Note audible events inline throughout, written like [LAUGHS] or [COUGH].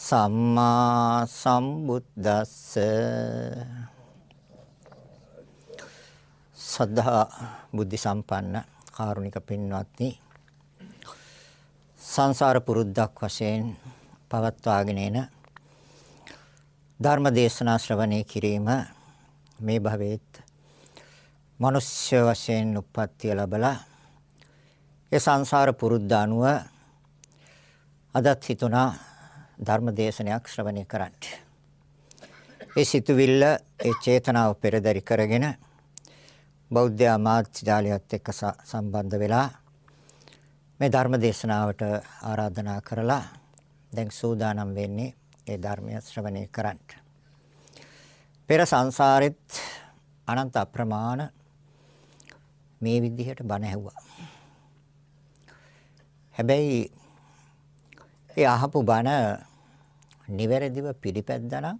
සම්මා සම්බුද්දස්ස. සද්ධා බුද්ධ සම්පන්න කාරුණික පින්වත්නි සංසාර පුරුද්දක් වශයෙන් පවත්වාගෙන එන ධර්ම දේශනා ශ්‍රවණය කිරීම මේ භවයේත් මිනිස්ය වශයෙන් උප්පත්තිය ලැබලා ඒ සංසාර පුරුද්ද අනුව අදත් හිතුණා ධර්ම දේශනයක් ශ්‍රවණය කරන්න. ඒ සිතුවිල්ල ඒ චේතනාව පෙරදරි කරගෙන බෞද්ධ ආමාත්‍යාලයත් එක්ක සම්බන්ධ වෙලා මේ ධර්ම දේශනාවට ආරාධනා කරලා දැන් සූදානම් වෙන්නේ ඒ ධර්මය ශ්‍රවණය කරන්න. පෙර සංසාරෙත් අනන්ත අප්‍රමාණ මේ විදිහට බණ ඇහුවා. හැබැයි ඒ අහපු බණ නිවැරදිව පිළිපැද්දා නම්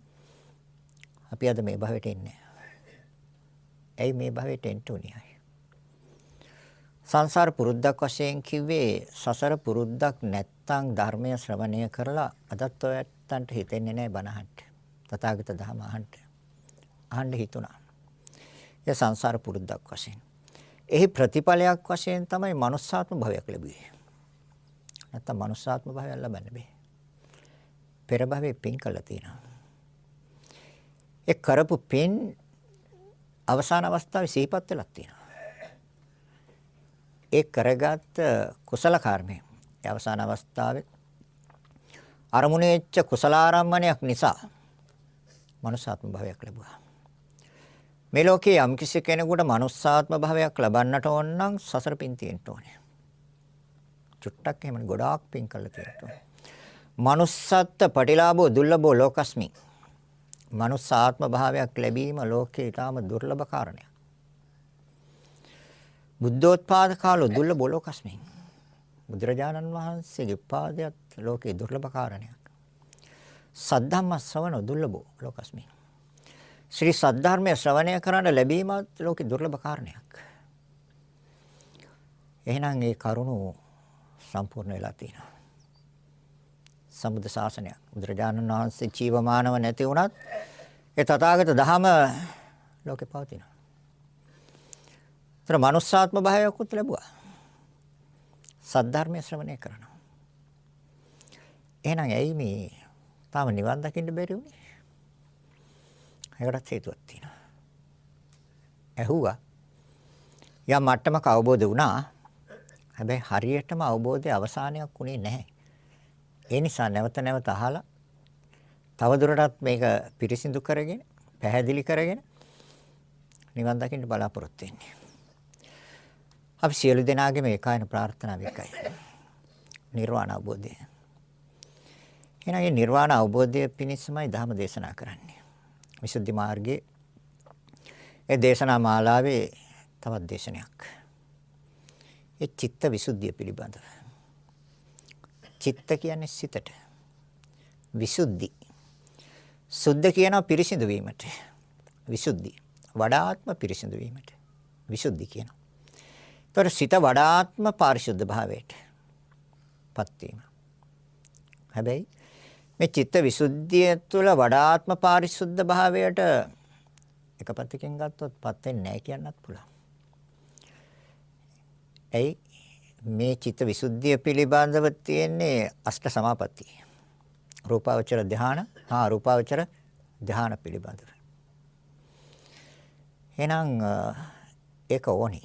අපි අද මේ භවයට එන්නේ. ඇයි මේ භවයට එන්න උනේ? සංසාර පුරුද්දක් වශයෙන් කිව්වේ සසර පුරුද්දක් නැත්තම් ධර්මය ශ්‍රවණය කරලා අදත් ඔයත්තන්ට හිතෙන්නේ නැහැ බණහන්ට. තථාගත ධර්ම අහන්න. අහන්න හිතුණා. ඒ සංසාර පුරුද්දක් වශයෙන්. එහි ප්‍රතිඵලයක් වශයෙන් තමයි manussාත්ම භවයක් ලැබුවේ. නැත්තම් manussාත්ම භාවයක් ලබන්න බෑ. පෙර භවයේ පින් කළා තියෙනවා. ඒ කරපු පින් අවසාන අවස්ථාවේ සිහිපත් වෙලා තියෙනවා. ඒ කරගත් කුසල කර්මය අවසාන අවස්ථාවේ අරමුණේච්ච කුසලාරම්මණයක් නිසා මනුෂ්‍යාත්ම භාවයක් ලැබුවා. මේ ලෝකේ යම් කිසි කෙනෙකුට මනුෂ්‍යාත්ම භාවයක් ලබන්නට ඕන නම් සසර පින් තියෙන්න ඕනේ. චුට්ටක් එහෙම ගොඩාක් පින් කරලා තියෙනවා. Manussත්ත්ව පටිලාභෝ දුර්ලභෝ ලෝකස්මි. manussාත්ම භාවයක් ලැබීම ලෝකේ ඊටාම දුර්ලභ කාරණයක්. බුද්ධෝත්පාද කාලෝ දුර්ලභ ලෝකස්මි. බුදුරජාණන් වහන්සේගේ උපාදයට ලෝකේ දුර්ලභ කාරණයක්. සද්ධම්ම ශ්‍රවණ දුර්ලභ ලෝකස්මි. ශ්‍රී සද්ධර්මයේ ශ්‍රවණය කරන්න ලැබීමත් ලෝකේ දුර්ලභ කාරණයක්. එහෙනම් ඒ කරුණු සම්පූර්ණ වෙලා තියෙනවා. සම්බුද්ධ ශාසනය. බුදුරජාණන් වහන්සේ ජීවමානව නැති වුණත් ඒ තථාගත ධහම ලෝකේ පවතිනවා. ඒතර manussාත්ම භාවයකුත් ලැබුවා. සද්ධර්මය ශ්‍රවණය කරනවා. එහෙනම් ඇයි මේ තාම නිවන් දකින්න බැරි වුනේ? ඒකටත් හේතුවක් තියෙනවා. ඇහුවා. යම් මට්ටමක අවබෝධ වුණා. හැබැයි හරියටම අවබෝධයේ අවසානයක් උනේ නැහැ. ඒ නිසා නැවත නැවත අහලා තවදුරටත් මේක පිරිසිදු කරගෙන පැහැදිලි කරගෙන නිවන් දකින්න බලාපොරොත්තු වෙන්නේ. අපි සියලු දෙනාගේම ඒකායන ප්‍රාර්ථනාව එකයි. නිර්වාණ අවබෝධය. එහෙනම් මේ නිර්වාණ අවබෝධය පිණිසමයි ධර්ම දේශනා කරන්නේ. විසුද්ධි මාර්ගයේ ඒ දේශනා මාලාවේ තවත් දේශනයක්. ඒ චිත්ත විසුද්ධිය පිළිබඳව. චිත්ත කියන්නේ සිතට. විසුද්ධි. සුද්ධ කියනවා පිරිසිදු වීමට. විසුද්ධි. වඩාත්ම පිරිසිදු වීමට. විසුද්ධි කියනවා. ඒතර සිත වඩාත්ම පාරිශුද්ධ භාවයට පත් වීම. හැබැයි මේ චිත්ත විසුද්ධිය තුළ වඩාත්ම පාරිශුද්ධ භාවයට එක පැත්තකින් ගත්තොත් පත් වෙන්නේ නැහැ කියන්නත් පුළුවන්. ඇයි මේ චිත්ත විසුද්ධිය පිළිබඳව තියෙන්නේ අෂ්ට සමාපatti. රූපාවචර ධාන හා රූපාවචර ධ්‍යාන පිළිබඳව. එහෙනම් ඒක ඕනි.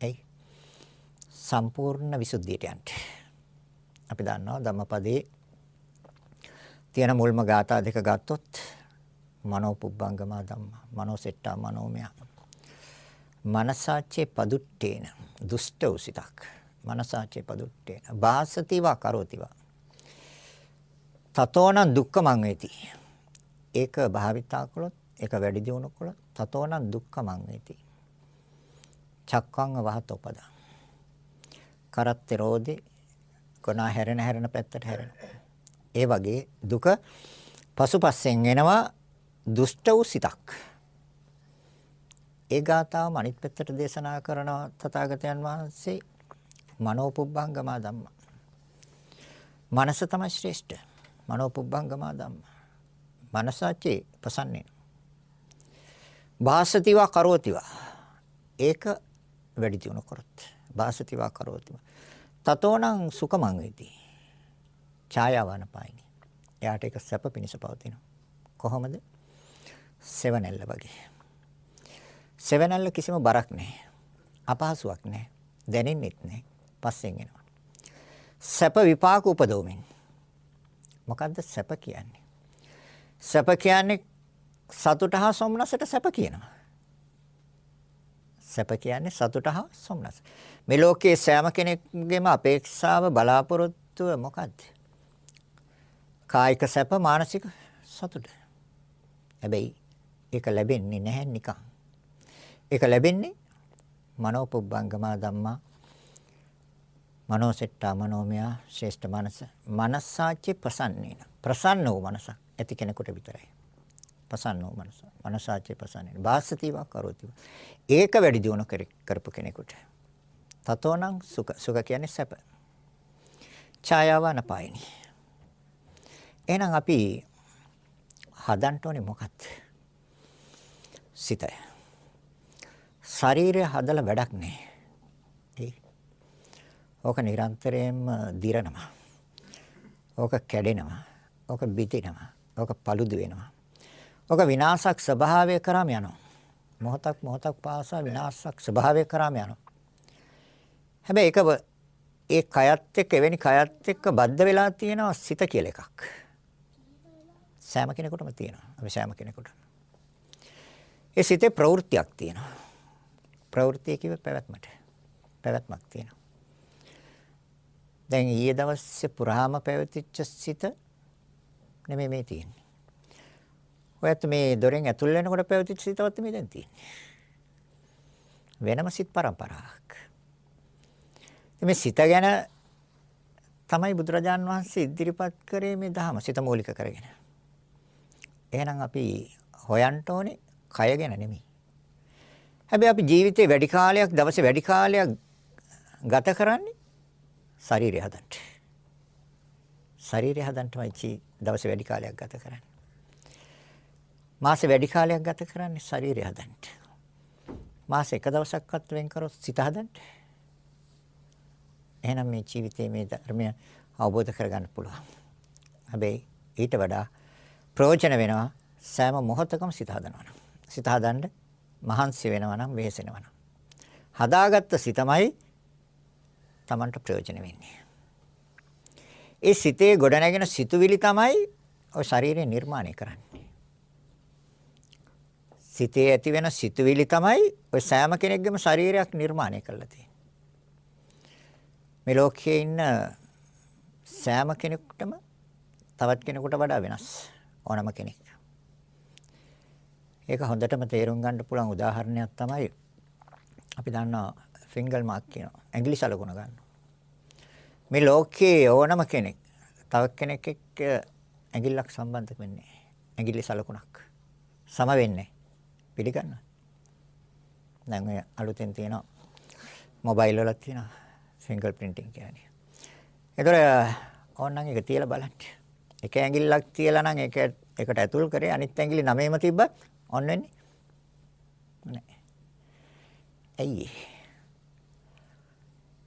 එයි සම්පූර්ණ විසුද්ධියට යන්න. අපි දන්නවා ධම්මපදයේ තියෙන මුල්ම ගාථා දෙක ගත්තොත් මනෝ පුබ්බංගමා ධම්මා මනෝ සෙට්ටා මනෝමය මනසාචේ පදුට්ටේන දුෂ්ට උසිතක් මනසාචේ පදුට්ටේන වාසතිවා කරෝතිවා. තතෝනං දුක්ඛමං වේති ඒක භාවිතා කළොත් ඒක වැඩි දියුණු කළොත් තතෝනං දුක්ඛමං වේති චක්කං වහතෝපදා කරත්තේ රෝදේ කොනා හැරෙන හැරෙන පැත්තට හැරෙනවා. ඒ වගේ දුක පසුපස්සෙන් එනවා දුෂ්ට වූ සිතක්. ඒ ගාතාවම අනිත් පැත්තට දේශනා කරන තථාගතයන් වහන්සේ. මනෝපුබ්බංගමා ධම්මා. මනස තමයි ශ්‍රේෂ්ඨ. මනෝපුබ්බංගමා ධම්මා. මනසාචේ පසන්නේ. වාසතිවා කරෝතිවා. ඒක වැඩි දියුණු කරොත්. වාසතිවා කරෝතිවා. තතෝනං සුඛමං වේති. ඡායාවන පායිනි. එයාට ඒක සැප පිණිස පවතිනවා. කොහොමද? සෙවණැල්ල වගේ. සෙවණැල්ල කිසිම බරක් නැහැ. අපහසුයක් නැහැ. දැනෙන්නෙත් නැහැ. පස්සෙන් එනවා. සැප විපාක උපදවමින්. මොකද්ද සැප කියන්නේ? සැප කියන්නේ සතුට හා සොම්නසට සැප කියනවා. සැප කියන්නේ සතුට හා සොම්නස. මේ ලෝකයේ සෑම කෙනෙකුගේම අපේක්ෂාව බලාපොරොත්තුව මොකද්ද? කායික සැප මානසික සතුට. හැබැයි ඒක ලැබෙන්නේ නැහැ නිකන්. ඒක ලැබෙන්නේ මනෝපුබ්බංගමා ධම්මා මනෝසෙට්ටා මනෝමය ශ්‍රේෂ්ඨ මනස මනසාචි ප්‍රසන්නේන ප්‍රසන්න වූ මනසක් ඇති කෙනෙකුට විතරයි. ප්‍රසන්න වූ මනස. මනසාචි ප්‍රසන්නේන වාසතිවා කරෝතිව. ඒක වැඩි දියුණු කරපු කෙනෙකුට. තතෝනම් සුඛ. සුඛ කියන්නේ සැප. ඡායාවන පායිනී එහෙනම් අපි හදන්න ඕනේ මොකක්ද? සිතය. ශරීරය හදලා වැඩක් නෑ. ඒ. ඕක නිරන්තරයෙන්ම දිරනවා. ඕක කැඩෙනවා. ඕක බිතිනවා. ඕක paludu වෙනවා. ඕක විනාශක් ස්වභාවය කරාම යනවා. මොහොතක් මොහොතක් පාසා විනාශක් ස්වභාවය කරාම යනවා. හැබැයි ඒක ඒ කයත් එක්ක එවැනි කයත් එක්ක බද්ධ වෙලා තියෙනවා සිත කියලා එකක්. සෑම කෙනෙකුටම තියෙනවා. අපි සෑම කෙනෙකුට. ඒ සිතේ ප්‍රවෘත්තියක් තියෙනවා. ප්‍රවෘත්තිය කිව්වේ පැවැත්මට. පැවැත්මක් තියෙනවා. දැන් ඊයේ දවසේ පුරාම පැවතිච්ච සිත නෙමෙයි මේ තියෙන්නේ. ඔයත් මේ දොරෙන් ඇතුල් වෙනකොට පැවතිච්ච සිතවත් මේ දැන් තියෙන්නේ. වෙනම සිත් පරම්පරාවක්. මේ සිත ගැන තමයි බුදුරජාන් වහන්සේ ඉදිරිපත් කරේ මේ ධහම සිත මූලික කරගෙන. එහෙනම් අපි හොයන්න ඕනේ කය ගැන නෙමෙයි. හැබැයි අපි ජීවිතේ වැඩි කාලයක් දවසේ වැඩි කාලයක් ගත කරන්නේ ශරීරය හදන්න. ශරීරය හදන්නමයි දවසේ වැඩි කාලයක් ගත කරන්නේ. මාසේ වැඩි කාලයක් ගත කරන්නේ ශරීරය හදන්න. මාස එක දවසක්වත් වෙන් කරොත් සිත හදන්න. එහෙනම් මේ ජීවිතයේ මේ ධර්මය අවබෝධ කරගන්න පුළුවන්. හැබැයි ඊට වඩා ප්‍රයෝජන වෙනවා සෑම මොහොතකම සිත හදනවා නම්. සිත හදන්න මහන්සි වෙනවා නම් වෙහෙසෙනවා නම්. හදාගත්ත සිතමයි Tamanට ප්‍රයෝජන වෙන්නේ. ඒ සිතේ ගොඩනැගෙන සිතුවිලි තමයි ඔය ශරීරය නිර්මාණය කරන්නේ. සිතේ ඇති වෙන සිතුවිලි තමයි ඔය සෑම කෙනෙක්ගේම ශරීරයක් නිර්මාණය කරලා තියෙන්නේ. මේ ලෝකයේ ඉන්න සෑම කෙනෙකුටම තවත් කෙනෙකුට වඩා වෙනස්. ඕනම කෙනෙක්. ඒක හොඳටම තේරුම් ගන්න පුළුවන් උදාහරණයක් තමයි අපි දන්නවා ෆින්ගල් මාක් කියනවා. ඇඟිලි සලකුණ ගන්න. මේ ලෝකයේ ඕනම කෙනෙක් තව කෙනෙක් එක්ක ඇඟිල්ලක් සම්බන්ධ වෙන්නේ ඇඟිලි සලකුණක්. සම වෙන්නේ. පිළිගන්න. දැන් ඔය අලුතෙන් තියෙන මොබයිල් වල තියෙන ෆින්ගර් ප්‍රින්ටිං කියන්නේ. ඒතර ඕනනම් ඒක තියලා බලන්න. එක ඇඟිල්ලක් තියලා නම් ඒක එකට ඇතුල් කරේ අනිත් ඇඟිලි නමේම තිබ්බත් ඔන් වෙන්නේ නැහැ. ඇයි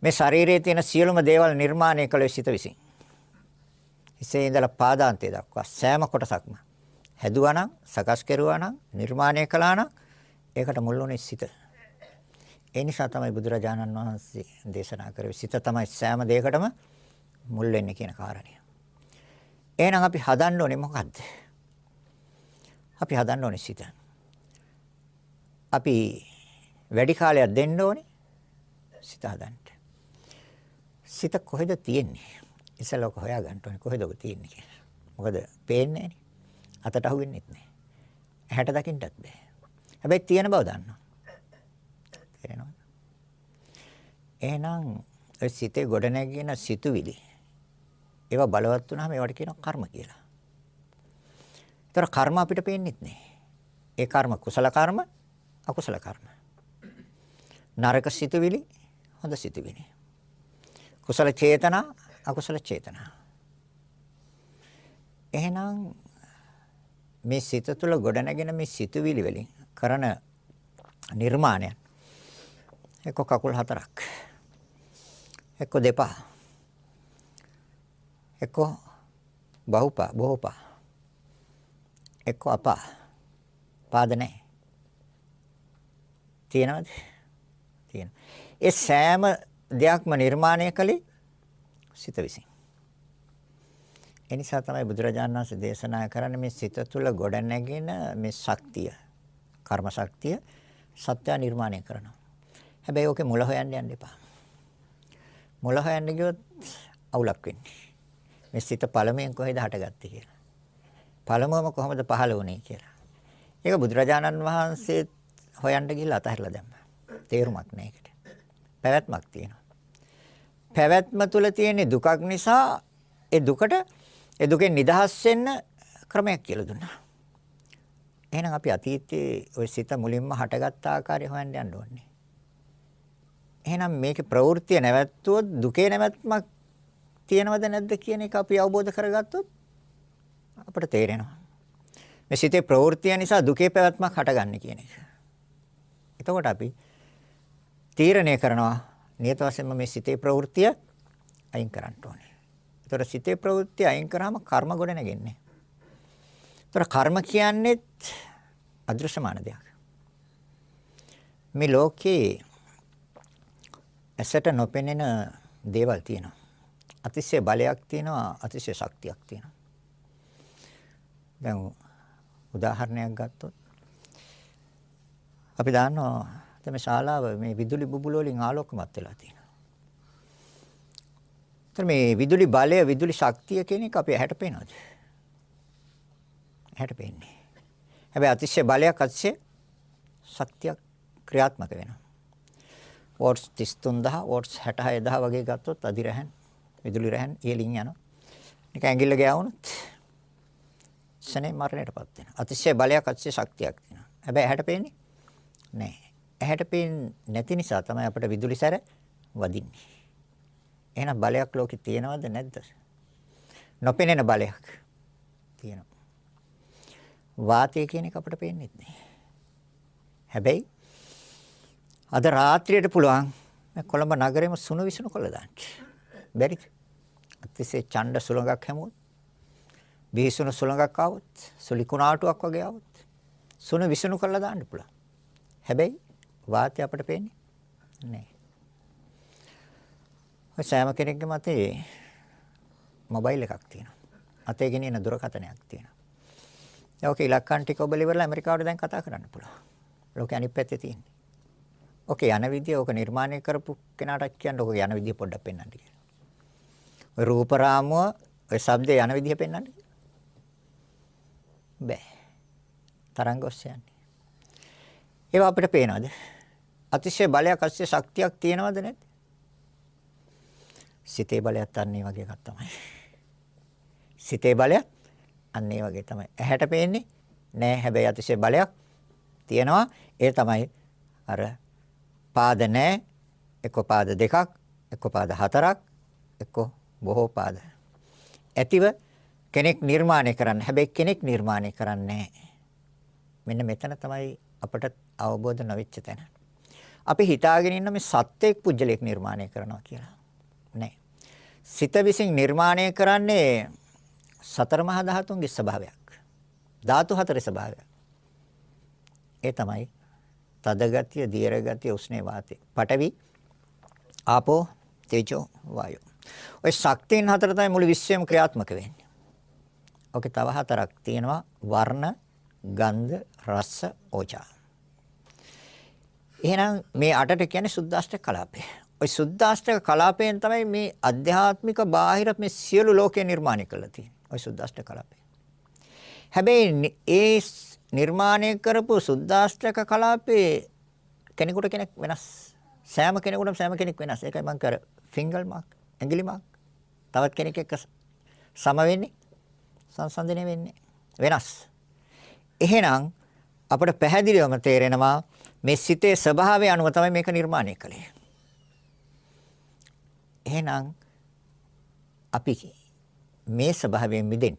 මේ ශරීරයේ තියෙන සියලුම දේවල් නිර්මාණය කළ සිත විසින්. හිසේ ඉඳලා පාදාන්තය දක්වා සෑම කොටසක්ම හැදුවා නම්, සකස් කෙරුවා නම්, නිර්මාණය කළා නම් ඒකට මුල් වුණේ සිත. ඒ නිසා තමයි බුදුරජාණන් වහන්සේ දේශනා කරේ සිත තමයි සෑම දෙයකටම මුල් වෙන්නේ කියන කාරණය. එහෙනම් අපි හදන්න ඕනේ මොකද්ද? අපි හදන්න ඕනේ සිත. අපි වැඩි කාලයක් දෙන්න ඕනේ සිත හදන්න. සිත කොහෙද තියෙන්නේ? ඉස්සෙල්ලා හොයා ගන්න ඕනේ කොහෙද ඔක තියෙන්නේ කියලා. මොකද පේන්නේ නැහනේ. අතට අහුවෙන්නෙත් නැහැ. ඇහැට දකින්නත් බෑ. හැබැයි තියෙන බව දන්නවා. තේරෙනවද? එහෙනම් ඔය සිතේ ගොඩ නැගින සිතුවිලි ඒවා බලවත් වුණාම ඒවට කියනවා කර්ම කියලා. ඒතර කර්ම අපිට පේන්නෙත් නෑ. ඒ කර්ම කුසල කර්ම අකුසල කර්ම. නරක සිතුවිලි හොඳ සිතුවිලි. කුසල චේතනා අකුසල චේතනා. එහෙනම් මේ සිත තුළ ගොඩනැගෙන මේ සිතුවිලි වලින් කරන නිර්මාණය එක්ක කකුල් හතරක් එක්ක දෙපා එක්ක බහුපා බොහෝපා එක්ක අපා පාද නැහැ. තියෙනවද? තියෙනවා. ඒ සෑම දෙයක්ම නිර්මාණය කළේ සිත විසින්. ඒ නිසා තමයි බුදුරජාණන් වහන්සේ දේශනා කරන්නේ මේ සිත තුළ ගොඩනැගෙන මේ ශක්තිය, කර්ම ශක්තිය සත්‍ය නිර්මාණය කරනවා. හැබැයි ඕකේ මුල හොයන්න යන්න එපා. මුල හොයන්න ගියොත් අවුලක් වෙන්නේ. මේ සිත පළමුවෙන් කොහෙද හටගත්තේ කියලා. පළමුවම කොහොමද පහළ වුණේ කියලා. ඒක බුදුරජාණන් වහන්සේ හොයන්න ගිහලා අතහැරලා දැම්මා. තේරුමක් නැහැ ඒකට. පැවැත්මක් තියෙනවා. පැවැත්ම තුල තියෙන දුකක් නිසා ඒ දුකට ඒ දුකෙන් නිදහස් වෙන්න ක්‍රමයක් කියලා දුන්නා. එහෙනම් අපි අතීතයේ ওই සිත මුලින්ම හටගත් ආකාරය හොයන්න යන්න ඕනේ. එහෙනම් මේකේ ප්‍රවෘත්තිය නැවැත්තුවොත් දුකේ නැවැත්මක් තියෙනවද නැද්ද කියන එක අපි අවබෝධ කරගත්තොත් අපිට තේරෙනවා. මේ සිතේ ප්‍රවෘත්තිය නිසා දුකේ පැවැත්මක් හටගන්නේ කියන එක. එතකොට අපි තීරණය කරනවා නියත වශයෙන්ම මේ සිතේ ප්‍රවෘත්තිය අයින් කරන්න ඕනේ. ඒතර සිතේ ප්‍රවෘත්තිය අයින් කරාම කර්ම ගොඩ නැගෙන්නේ. ඒතර කර්ම කියන්නේ අදෘශ්‍යමාන දෙයක්. මේ ලෝකේ ඇසට නොපෙනෙන දේවල් තියෙනවා. අතිශය බලයක් තියෙනවා, අතිශය ශක්තියක් තියෙනවා. දැන් උදාහරණයක් ගත්තොත් අපි දන්නවා දැන් මේ ශාලාව මේ විදුලි බුබුල වලින් ආලෝකමත් වෙලා තියෙනවා. ඒතර මේ විදුලි බලය විදුලි ශක්තිය කියන එක අපි ඇහැට පේනවද? ඇහැට පේන්නේ. හැබැයි අතිශය බලයක් අතිශය ශක්තියක් ක්‍රියාත්මක වෙනවා. වෝට්ස් 33000 වෝට්ස් 66000 වගේ ගත්තොත් අදිරහන් විදුලි රහන් ඉහළින් යනවා. නික ඇඟිල්ල ගෑවුනොත් ශනේ මරණයටපත් වෙනවා. අතිශය බලයක් අතිශය ශක්තියක් තියෙනවා. හැබැයි ඇහැට පේන්නේ නැහැ. ඇහැට පේන්නේ නැති නිසා තමයි අපිට විදුලි සැර වදින්නේ. එහෙනම් බලයක් ලෝකේ තියෙනවද නැද්ද? නොපෙනෙන බලයක් තියෙනවා. වාතය කියන එක අපිට පේන්නේ නැහැ. හැබැයි අද රාත්‍රියට පුළුවන් මේ කොළඹ නගරෙම සුණු විසුණු කොල්ල දාන්න. බැරිද? අතිසේ ඡණ්ඩ සුළඟක් හැමුවොත් බීසුණු සුළඟක් ආවොත් සුලි කුණාටුවක් වගේ ආවොත් සුණු විසුණු කොල්ල දාන්න පුළුවන්. හැබැයි වාතය අපට පේන්නේ නැහැ. ඔය සෑම කෙනෙක්ගේ මතේ මොබයිල් එකක් තියෙනවා. අතේ ගෙනියන දුරකථනයක් තියෙනවා. ඕකේ ඉලක්කම් ටික ඔබ ඉවරලා ඇමරිකාවට දැන් කතා කරන්න පුළුවන්. ලෝකේ අනිත් පැත්තේ තියෙන්නේ. ඕකේ යන විදිය ඕක නිර්මාණය කරපු කෙනාට කියන්න ඕක යන විදිය පොඩ්ඩක් පෙන්වන්න කියලා. ඔය රූප රාමුව ඔය ශබ්දේ යන විදිය පෙන්වන්න. බෑ. තරංග ඔස්සේ යන්නේ. ඒවා අපිට පේනවද? අතිශය බලයක් අතිශය ශක්තියක් තියෙනවද නැද්ද? සිතේ බලයත් අන්න ඒ වගේ එකක් තමයි. සිතේ බලය අන්න ඒ වගේ තමයි. ඇහැට පේන්නේ නෑ හැබැයි අතිශය බලයක් තියෙනවා. ඒ තමයි අර පාද නෑ එක්ක පාද දෙකක් එක්ක පාද හතරක් එක්ක බොහෝ පාද. ඇතිව කෙනෙක් නිර්මාණය කරන්න. හැබැයි කෙනෙක් නිර්මාණය කරන්නේ මෙන්න මෙතන තමයි අපට අවබෝධ නොවෙච්ච තැන. අපි හිතාගෙන ඉන්න මේ සත්‍යයක් පුජ්‍යලයක් නිර්මාණය කරනවා කියලා. නෑ. සිත විසින් නිර්මාණය කරන්නේ සතර මහා ධාතුන්ගේ ස්වභාවයක්. ධාතු හතරේ ස්වභාවය. ඒ තමයි තද ගතිය, දීර්ඝ ගතිය, උෂ්ණේ වාතය. පඨවි, ආපෝ, තේජෝ, වායෝ. ඔය ශක්තියන් හතර තමයි මුළු විශ්වයම ක්‍රියාත්මක වෙන්නේ. ඔකේ තව හතරක් තියෙනවා වර්ණ, ගන්ධ, රස, ඕජා. එහෙනම් මේ අටට කියන්නේ සුද්දාෂ්ටක කලාපය. ওই සුද්දාෂ්ටක කලාපයෙන් තමයි මේ අධ්‍යාත්මික බාහිර මේ සියලු ලෝකේ නිර්මාණය කරලා තියෙන්නේ. ওই සුද්දාෂ්ටක කලාපය. හැබැයි ඒ නිර්මාණය කරපු සුද්දාෂ්ටක කලාපේ කෙනෙකුට කෙනෙක් වෙනස්. සෑම කෙනෙකුටම සෑම කෙනෙක් වෙනස්. ඒකයි මම කර ෆින්ගල් මාක්, ඇඟිලි මාක්. තවත් කෙනෙක් එක්ක සම වෙන්නේ සංසන්දනය වෙන්නේ වෙනස්. එහෙනම් අපිට පැහැදිලිවම තේරෙනවා මේ සිතේ ස්වභාවය අනුව තමයි මේක නිර්මාණය කළේ. එහෙනම් අපි මේ ස්වභාවයෙන් මිදෙන්න.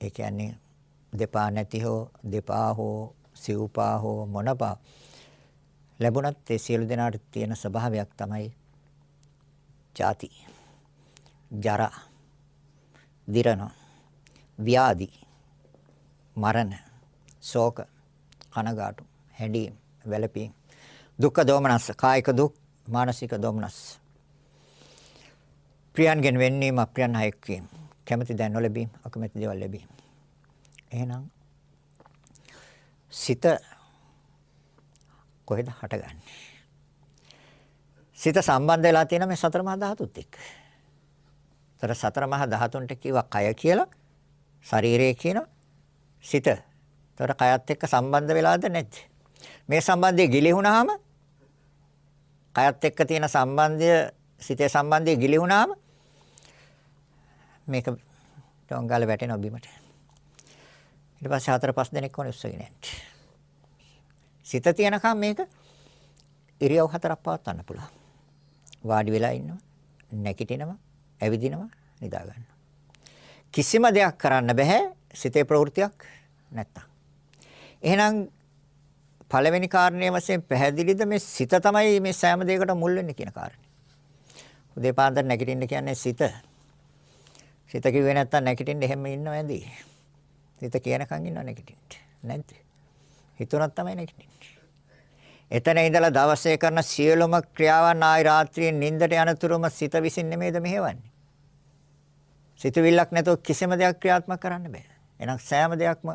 ඒ කියන්නේ දෙපා නැති හෝ දෙපා හෝ සිව්පා හෝ මොනපා ලැබුණත් ඒ සියලු දෙනාට තියෙන ස්වභාවයක් තමයි ජාති ජරා දිරණ ව්‍යාධි මරණ ශෝක කනගාටු හැඬීම් වැළපීම් දුක්ඛ දෝමනස් කායික දුක් මානසික දෝමනස් ප්‍රියන්ගෙන් වෙන්නීම අප්‍රියන් හයෙක්වීම කැමැති දැන් නොලැබීම අකමැති දේවල් ලැබීම. එහෙනම් සිත කොහෙද හටගන්නේ? සිත සම්බන්ධ වෙලා තියෙන මේ සතර මහා ධාතුත් එක්ක. ତර සතර මහා ධාතුන්ට කිව්වා කය කියලා ශරීරය කියන සිත එතකොට කයත් එක්ක සම්බන්ධ වෙලාද නැද්ද? මේ සම්බන්ධය ගිලිහුණාම කයත් එක්ක තියෙන සම්බන්ධය සිතේ සම්බන්ධය ගිලිහුණාම මේක ඩොංගාල වැටෙනවා බිමට. ඊට පස්සේ හතර පහ දෙනෙක් ඕනේ උස්සගෙන යන්න. සිත තියනකම් මේක ඉරියව් හතරක් පවත්වන්න පුළුවන්. වාඩි වෙලා ඉන්නවා, නැගිටිනවා, ඇවිදිනවා, නිදා ගන්නවා. කිසිම දෙයක් කරන්න බෑ සිතේ ප්‍රවෘත්තියක් නැත්තම්. එහෙනම් පළවෙනි කාරණේ වශයෙන් පැහැදිලිද මේ සිත තමයි මේ සෑම දෙයකට මුල් වෙන්නේ කියන කාරණේ. උදේ පාන්දර නැගිටින්න කියන්නේ සිත. සිත කිව්වේ නැත්තම් නැගිටින්න එහෙම ඉන්නව ඇඳි. සිත කියනකන් ඉන්නව නැගිටින්න. නැද්ද? හිතුණක් තමයි නැගිටින්නේ. එතන ඉඳලා දවසේ කරන සියලුම ක්‍රියාවන් ආයි රාත්‍රියේ නිින්දට යනතුරුම සිත විසින් නෙමෙයිද මෙහෙවන්නේ. සිතවිල්ලක් නැතුව කිසිම දෙයක් ක්‍රියාත්මක කරන්න බෑ. එහෙනම් සෑම දෙයක්ම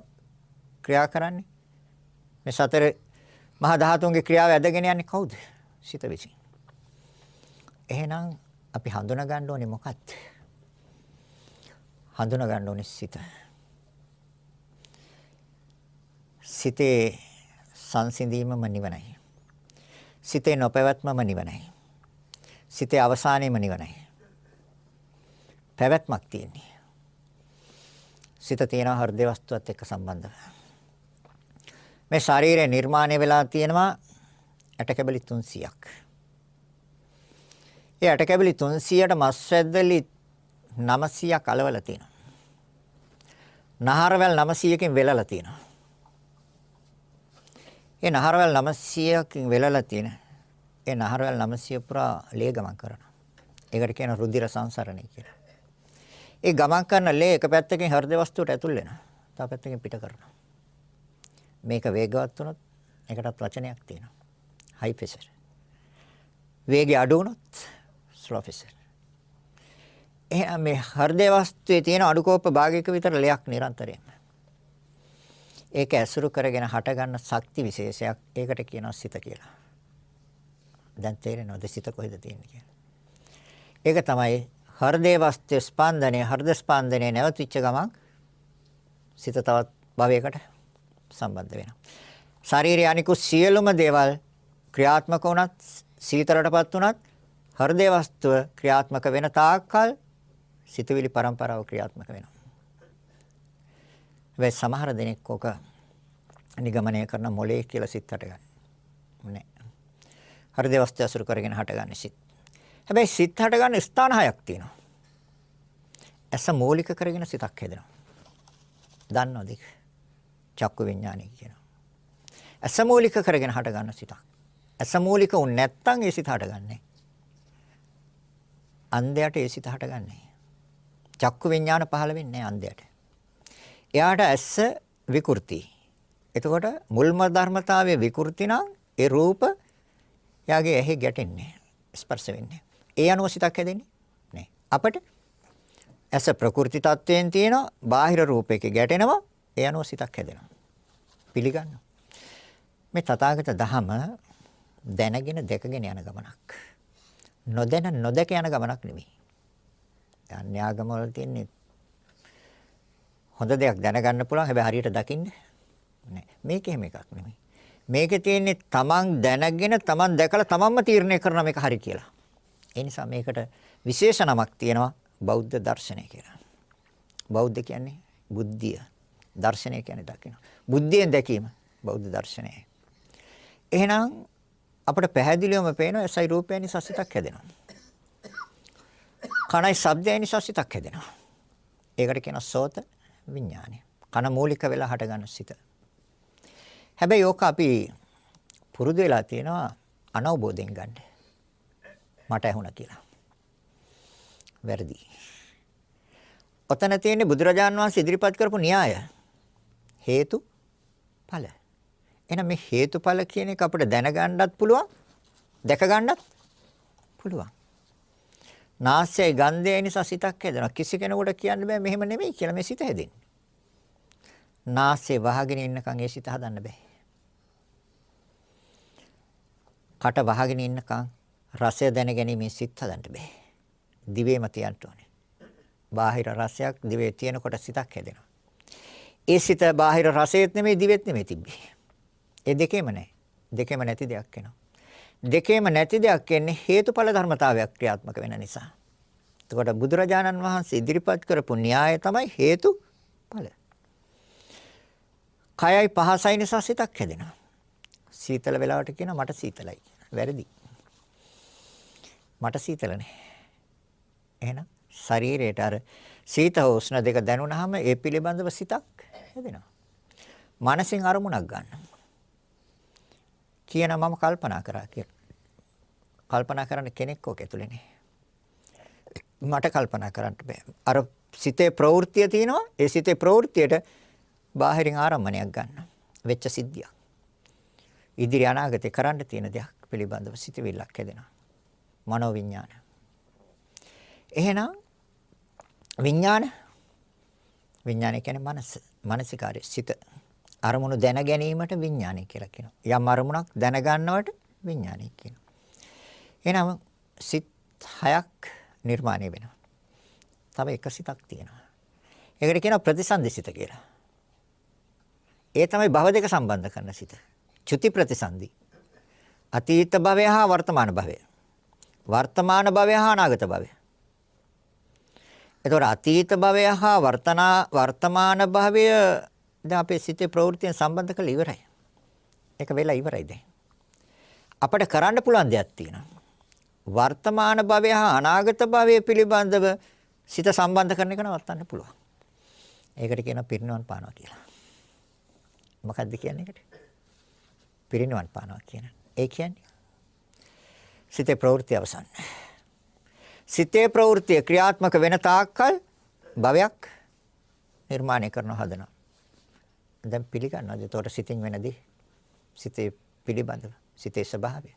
ක්‍රියා කරන්නේ මේ සතර මහා ධාතුන්ගේ ක්‍රියාව ඇදගෙන යන්නේ කවුද? සිත විසින්. එහෙනම් අපි හඳුනා ගන්න ඕනේ මොකක්ද? හඳුනා ගන්න ඕනේ සිත. සිතේ සංසිඳීමම නිවනයි. සිතේ නොපැවැත්මම නිවනයි. සිතේ අවසානයේම නිවනයි. පැවැත්මක් තියෙන්නේ. සිත තියෙන හෘද වස්තුවත් එක්ක සම්බන්ධව. මේ ශරීරය නිර්මාණය වෙලා තියෙනවා ඇටකැබලි 300ක්. ඒ ඇටකැබලි 300ට මස් වැද්දලි 900ක් අලවලා තියෙනවා. නහරවැල් 900කින් වෙලලා තියෙනවා. ඒ නහරවැල් 900කින් වෙලලා තියෙන ඒ නහරවැල් 900 පුරා ලේ ගමන් කරනවා. ඒකට කියන රුධිර සංසරණය කියලා. ඒ ගමන් කරන ලේ එක පැත්තකින් හෘද වස්තුවට ඇතුල් වෙනවා. තව පැත්තකින් පිට කරනවා. මේක වේගවත් වුණොත් ඒකටත් වචනයක් තියෙනවා. high pressure. වේගය අඩු වුණොත් slow pressure. එහෙනම් මේ හෘද වස්තුවේ තියෙන අඩු කෝප භාගයක විතර ලයක් නිරන්තරයෙන්. ඒක ඇසුරු කරගෙන හටගන්න ශක්ති විශේෂයක් ඒකට කියනවා සිත කියලා. දැන් තේරෙනවද සිත කොහෙද තියෙන්නේ කියලා? ඒක තමයි හෘදේ වස්තු ස්පන්දනය හෘද ස්පන්දනය නැවතිච්ච ගමන් සිත තවත් භවයකට සම්බන්ධ වෙනවා. ශාරීරික අනිකුත් සියලුම දේවල් ක්‍රියාත්මක වුණත් සීතලටපත් වුණත් හෘදේ වස්තුව ක්‍රියාත්මක වෙන තාක්කල් සිතවිලි પરම්පරාව ක්‍රියාත්මක වෙනවා. හැබැයි සමහර දෙනෙක් ඔක නිගමනය කරන මොලේ කියලා සිත් හටගන්න. නෑ. හෘදේ වස්තුව අසුර කරගෙන හටගන්නේ සිත්. හැබැයි සිත් හටගන්න ස්ථාන හයක් තියෙනවා. ඇස මූලික කරගෙන සිතක් හැදෙනවා. දන්නවද ඒක? චක්කු විඥානය කියනවා. අසමූලික කරගෙන හට ගන්න සිතක්. අසමූලික වුනේ නැත්තම් ඒ සිත හටගන්නේ. අන්ධයට ඒ සිත හටගන්නේ. චක්කු විඥාන පහළ වෙන්නේ අන්ධයට. එයාට ඇස විකෘති. එතකොට මුල්ම ධර්මතාවයේ විකෘති නම් ඒ රූප එයාගේ ඇහි ගැටෙන්නේ ස්පර්ශ වෙන්නේ. ඒ අනුව සිතක් හැදෙන්නේ නෑ. අපිට ඇස ප්‍රකෘති තත්වයෙන් තියෙනවා බාහිර රූපයක ගැටෙනවා ඒ අනුව සිතක් හැදෙනවා. පිළිගන්න. මේ තථාගත දහම දැනගෙන දැකගෙන යන ගමනක්. නොදැන නොදැක යන ගමනක් නෙමෙයි. අන්‍යාගම වල තියෙන්නේ හොඳ දෙයක් දැනගන්න පුළුවන් හැබැයි හරියට දකින්න නෑ. මේක එහෙම එකක් නෙමෙයි. මේකේ තියෙන්නේ තමන් දැනගෙන තමන් දැකලා තමන්ම තීරණය කරන මේක හරි කියලා. ඒ නිසා මේකට විශේෂ නමක් තියෙනවා බෞද්ධ දර්ශනය කියලා. බෞද්ධ කියන්නේ බුද්ධිය. දර්ශනය කියන්නේ දකින්න. බුද්ධියෙන් දැකීම බෞද්ධ දර්ශනයයි. එහෙනම් අපිට පැහැදිලිවම පේනවා ඇසයි රූපය නිසා සිතක් හැදෙනවා. කනයි ශබ්දය නිසා සිතක් හැදෙනවා. ඒකට කියනවා සෝත විඥානය. කන මූලික වෙලා හටගන්න සිත. හැබැයි ඕක අපි පුරුදු වෙලා තියෙනවා අනවබෝධයෙන් ගන්න. මට ඇහුණා කියලා. වැරදි. ඔතන තියෙන්නේ බුදුරජාන් වහන්සේ ඉදිරිපත් කරපු න්‍යාය. හේතු ඵල. එහෙනම් මේ හේතුඵල කියන එක අපිට දැනගන්නත් පුළුවන්, දැක ගන්නත් පුළුවන්. නාසයයි ගන්ධයයි නිසා සිතක් හැදෙනවා. කිසි කෙනෙකුට කියන්න බෑ මෙහෙම නෙමෙයි කියලා මේ සිත හැදෙන්නේ. නාසය වහගෙන ඉන්නකන් ඒ සිත හදන්න බෑ. කට වහගෙන ඉන්නකන් රසය දැනගැනීමේ සිත් හදන්න බෑ. දිවේම තියන්න ඕනේ. බාහිර රසයක් දිවේ තියෙනකොට සිතක් හැදෙනවා. ඒ සිත බාහිර රසයේත් නෙමෙයි දිවෙත් නෙමෙයි තිබ්බේ. ඒ දෙකේම නැහැ. දෙකේම නැති දෙයක් එනවා. දෙකේම නැති දෙයක් එන්නේ හේතුඵල ධර්මතාවයක් ක්‍රියාත්මක වෙන නිසා. එතකොට බුදුරජාණන් වහන්සේ ඉදිරිපත් කරපු න්‍යාය තමයි හේතුඵල. කයයි පහසයි නිසා සිතක් හැදෙනවා. සීතල වෙලාවට කියන මට සීතලයි. වැරදි. මට සීතල නැහැ. එහෙනම් ශරීරයට අර සීත හෝ උෂ්ණ දෙක දැනුණාම ඒ පිළිබඳව සිතක් හැදෙනවා. මනසින් අරමුණක් ගන්න. කියන මම කල්පනා කරා කියලා. කල්පනා කරන්න කෙනෙක් ඕක ඇතුලේ නේ. මට කල්පනා කරන්න බෑ. අර සිතේ ප්‍රවෘත්තිය තියෙනවා. ඒ සිතේ ප්‍රවෘත්තියට බාහිරින් ආරම්භණයක් ගන්න. වෙච්ච සිද්ධියක්. ඉදිරි අනාගතේ කරන්න තියෙන දෙයක් පිළිබඳව සිතවිල්ලක් හැදෙනවා. මනෝ විඥාන. එහෙනම් විඥාන විඥානය කියන්නේ මනස. මානසිකාරය සිත. අරමුණු දැන ගැනීමට විඥානය කියලා කියනවා. යම් අරමුණක් දැනගන්නවට විඥානය කියනවා. එහෙනම් සිත් හයක් නිර්මාණය වෙනවා. තව එක සිතක් තියෙනවා. ඒකට කියනවා ප්‍රතිසන්දිසිත කියලා. ඒ තමයි භව දෙක සම්බන්ධ කරන සිත. චුති ප්‍රතිසන්දි. අතීත භවය හා වර්තමාන භවය. වර්තමාන භවය හා අනාගත භවය. එතකොට අතීත භවය හා වර්තනා වර්තමාන භවය දැන් අපේ සිතේ ප්‍රවෘත්තියෙන් සම්බන්ධ කරලා ඉවරයි. ඒක වෙලා ඉවරයි දැන්. අපිට කරන්න පුළුවන් දෙයක් තියෙනවා. වර්තමාන භවය හා අනාගත භවය පිළිබඳව සිත සම්බන්ධ කරන එක නවත්තන්න පුළුවන්. ඒකට කියනවා පිරිනවන් පානවා කියලා. මොකක්ද කියන්නේ ඒකට? පිරිනවන් පානවා කියන. ඒ කියන්නේ සිතේ ප්‍රවෘත්ති අවසන්. සිතේ ප්‍රවෘත්ති ක්‍රියාත්මක වෙන තාක්කල් භවයක් නිර්මාණය කරන හදනවා. දැන් පිළිගන්නවද? එතකොට සිතින් වෙනදී සිතේ පිළිබඳව සිතේ ස්වභාවය.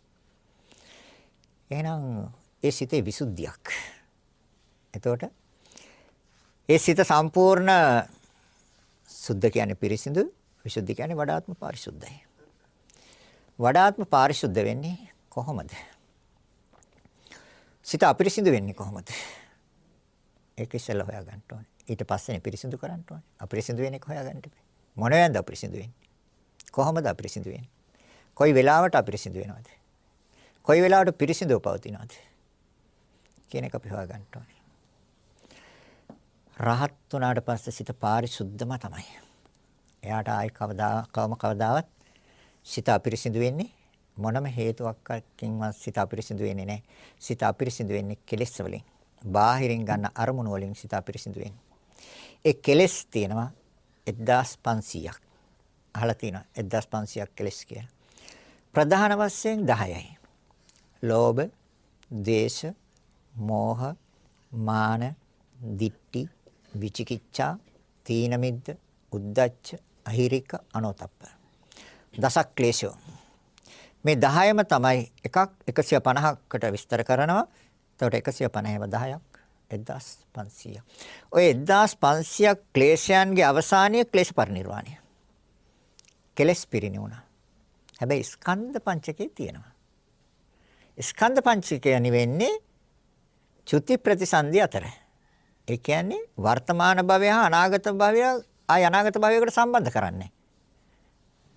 එහෙනම් ඒ සිතේ විසුද්ධියක්. එතකොට ඒ සිත සම්පූර්ණ සුද්ධ කියන්නේ පිරිසිදු, විසුද්ධි කියන්නේ වඩාත්ම පාරිශුද්ධයි. වඩාත්ම පාරිශුද්ධ වෙන්නේ කොහොමද? සිත අපිරිසිදු වෙන්නේ කොහොමද? ඒක ඉස්සෙල්ලා හොයාගන්න ඕනේ. ඊට පස්සේ පිරිසිදු කරන්න ඕනේ. අපිරිසිදු වෙන එක හොයාගන්න බෑ. මොනවෙන්ද අපිරිසිදු වෙන්නේ? කොහොමද අපිරිසිදු වෙන්නේ? කොයි වෙලාවට අපිරිසිදු වෙනවද? කොයි වෙලාවට පිරිසිදුව පවතිනවද? කියන එක අපි හොයාගන්න ඕනේ. රහත් වුණාට පස්සේ සිත පාරිශුද්ධම තමයි. එයාට ආයි කවදා කවම කවදාවත් සිත අපිරිසිදු වෙන්නේ මොනම හේතුවක්කින්වත් සිත අපිරිසිදු වෙන්නේ නැහැ. සිත අපිරිසිදු වෙන්නේ කෙලෙස් වලින්. බාහිරින් ගන්න අරමුණු වලින් සිත අපිරිසිදු වෙන්නේ. ඒ කෙලෙස් තියෙනවා 1500ක්. අහලා තියෙනවා 1500ක් කෙලස් කියලා. ප්‍රධාන වශයෙන් 10යි. ලෝභ, දේශ, මෝහ, මාන, දිට්ටි, විචිකිච්ඡා, තීන මිද්ද, උද්දච්ච, අහිරික, අනෝතප්ප. දසක් ක්ලේශෝ. මේ 10ම තමයි එකක් 150කට විස්තර කරනවා. එතකොට 150ම 10ක් 1500. ඔය 1500ක් ක්ලේශයන්ගේ අවසානීය ක්ලේශ පරිනිර්වාණය. කෙලස් පිරිණුණා. හැබැයි ස්කන්ධ පංචකේ තියෙනවා. ස්කන්ධ පංචකය නිවෙන්නේ චුති ප්‍රතිසන්දි අතර. ඒ කියන්නේ වර්තමාන භවය හා අනාගත භවය ආය අනාගත භවයකට සම්බන්ධ කරන්නේ.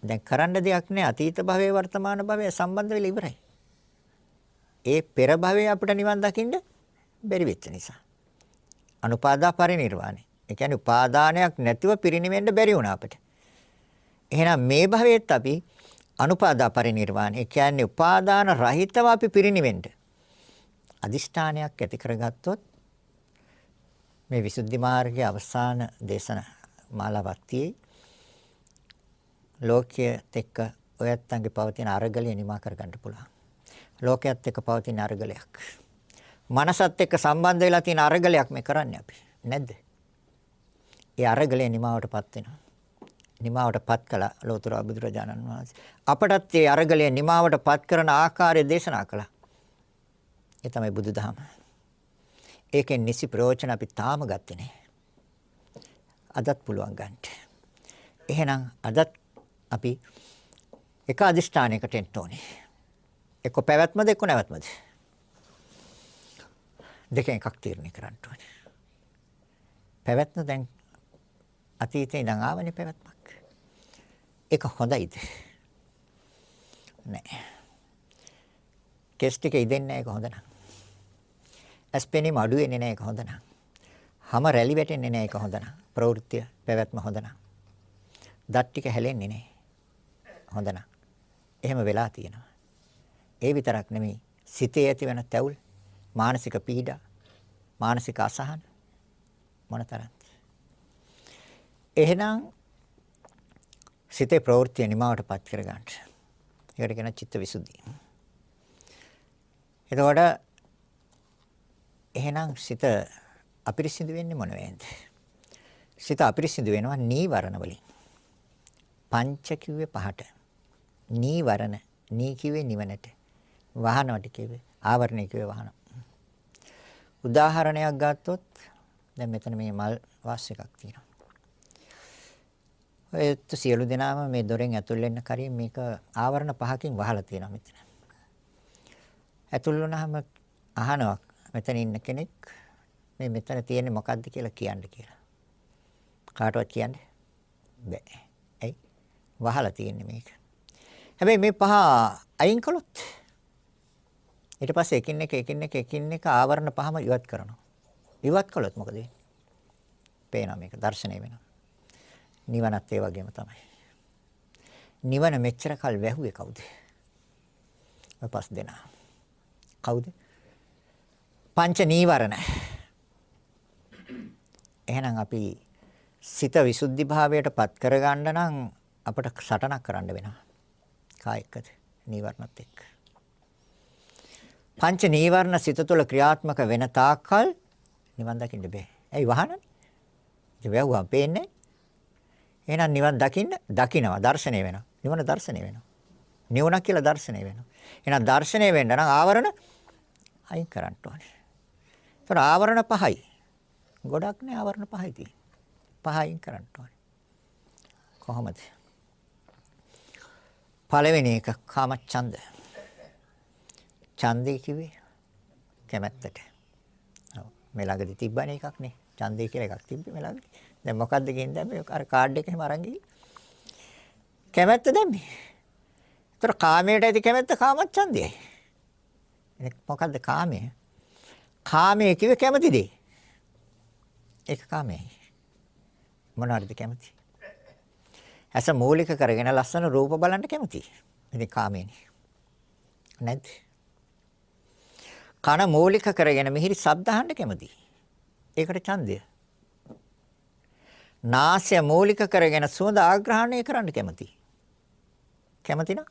දැන් කරන්න දෙයක් නෑ අතීත භවයේ වර්තමාන භවයේ සම්බන්ධ වෙලා ඉවරයි. ඒ පෙර භවයේ අපිට නිවන් දකින්න බැරි වෙච්ච නිසා. අනුපාදා පරිනිර්වාණය. ඒ කියන්නේ උපාදානයක් නැතිව පිරිනිවෙන්න බැරි වුණා අපිට. එහෙනම් මේ භවයේත් අපි අනුපාදා පරිනිර්වාණය. ඒ කියන්නේ උපාදාන රහිතව අපි පිරිනිවෙන්න. අදිෂ්ඨානයක් ඇති කරගත්තොත් මේ විසුද්ධි මාර්ගයේ අවසාන දේශන මාලාවක් තියෙයි. ලෝකයේත් එක්ක ඔයත්න්ගේ පවතින අරගලය නිමා කරගන්න පුළුවන්. ලෝකයේත් එක්ක පවතින අරගලයක්. මනසත් එක්ක සම්බන්ධ වෙලා තියෙන අරගලයක් මේ කරන්නේ අපි. නැද්ද? ඒ අරගලය නිමාවටපත් වෙනවා. නිමාවටපත් කළා ලෝතර බුදුරජාණන් වහන්සේ. අපටත් මේ අරගලය නිමාවටපත් කරන ආකාරය දේශනා කළා. ඒ තමයි බුදුදහම. ඒකෙන් නිසි ප්‍රයෝජන අපි තාම ගත්තේ නැහැ. අදත් පුළුවන් ගන්න. එහෙනම් අදත් අපි එක අදිෂ්ඨානයකට එන්න ඕනේ. එක්ක පැවැත්මද එක්ක නැවැත්මද? දෙකෙන් එකක් තීරණය කරන්න ඕනේ. පැවැත්ම දැන් අතීතේ ඉඳන් ආවනේ පැවැත්මක්. ඒක හොඳයිද? නෑ. කෙස් ටික ඉදෙන්නේ නැහැ ඒක හොඳ නැහැ. ඇස්පෙනීම අඩු වෙන්නේ නැහැ ඒක හොඳ නැහැ. හැම රැලි වැටෙන්නේ නැහැ ඒක හොඳ නැහැ. ප්‍රවෘත්ති පැවැත්ම හොඳ නැහැ. දත් ටික හැලෙන්නේ නැහැ. හොඳ නැහැ. එහෙම වෙලා තියෙනවා. ඒ විතරක් නෙමෙයි සිතේ ඇති වෙන තැවුල්, මානසික පීඩා, මානසික අසහන මොනතරම්ද? එහෙනම් සිතේ ප්‍රවෘත්ති නිමාවටපත් කර ගන්න. ඒකට කියන චිත්ත විසුද්ධිය. එතකොට එහෙනම් සිත අපිරිසිදු වෙන්නේ මොන වෙන්ද? සිත අපිරිසිදු වෙනවා නීවරණ වලින්. පංච කිව්වේ පහට. නීවරණ නී කිව්වේ නිවනට. වහනවට කිව්වේ ආවරණය කිව්වේ වහන. උදාහරණයක් ගත්තොත් දැන් මෙතන මේ මල් වාස් එකක් තියෙනවා. ඒත් සියලු දෙනාම මේ දොරෙන් ඇතුල් වෙන්න කලින් මේක ආවරණ පහකින් වහලා තියෙනවා මෙතන. ඇතුල් වුණාම අහනවා මෙතන ඉන්න කෙනෙක් මේ මෙතන තියෙන්නේ මොකද්ද කියලා කියන්න කියලා. කාටවත් කියන්න බෑ. ඇයි? වහලා තියෙන්නේ මේක. හැබැයි මේ පහ අයින් කළොත් ඊට පස්සේ එකින් එක එකින් එක එකින් එක ආවරණ පහම ඉවත් කරනවා. ඉවත් කළොත් මොකද වෙන්නේ? පේනවා මේක දර්ශනය වෙනවා. නිවනත් ඒ වගේම තමයි. නිවන මෙච්චර කල් වැහුවේ කවුද? ඔය පස් දෙනා. කවුද? පංච නීවරණ. එහෙනම් අපි සිත විසුද්ධි භාවයට පත් කරගන්න නම් අපට සටනක් කරන්න වෙනවා. කායකද නීවරණත් එක්ක. පංච නීවරණ සිත තුළ ක්‍රියාත්මක වෙන තාක්කල් නිවන් දකින්න බෑ. ඇයි වහනනේ? ඒක වැව්වම පේන්නේ. එහෙනම් නිවන් දකින්න දකින්නවා දර්ශනය වෙනවා. නිවන දර්ශනය වෙනවා. නිවනක් කියලා දර්ශනය වෙනවා. එහෙනම් දර්ශනය වෙන්න නම් ආවරණ අයින් කරන්න ඕනේ. ඒතර ආවරණ පහයි. ගොඩක් නෑ ආවරණ පහයි තියෙන්නේ. පහයින් කරන්න ඕනේ. කොහොමද? පළවෙනි එක කාමච්ඡන්ද. ඡන්දේ කිව්වේ කැමැත්තට. ඔව් මේ ළඟදි තිබ්බනේ එකක් නේ. ඡන්දේ කියලා එකක් තිබ්බේ මේ ළඟදි. දැන් මොකද්ද කියන්නේ මේ අර කාඩ් එක එහෙම අරන් ගිහින්. කැමැත්ත දැම්මේ. ඒතර කාමයට ඇති කැමැත්ත කාමච්ඡන්දයයි. මොකද්ද කාමය? කාමය කිව්වේ කැමති දේ. ඒක කාමයයි. මොනවාද කැමති? ඇස මූලික කරගෙන ලස්සන රූප බලන්න කැමති. ඉතින් කාමයනේ. නැද්ද? කන මූලික කරගෙන මිහිරි ශබ්ද අහන්න කැමති. ඒකට ඡන්දය. නාසය මූලික කරගෙන සුවඳ ආග්‍රහණය කරන්න කැමති. කැමති නම්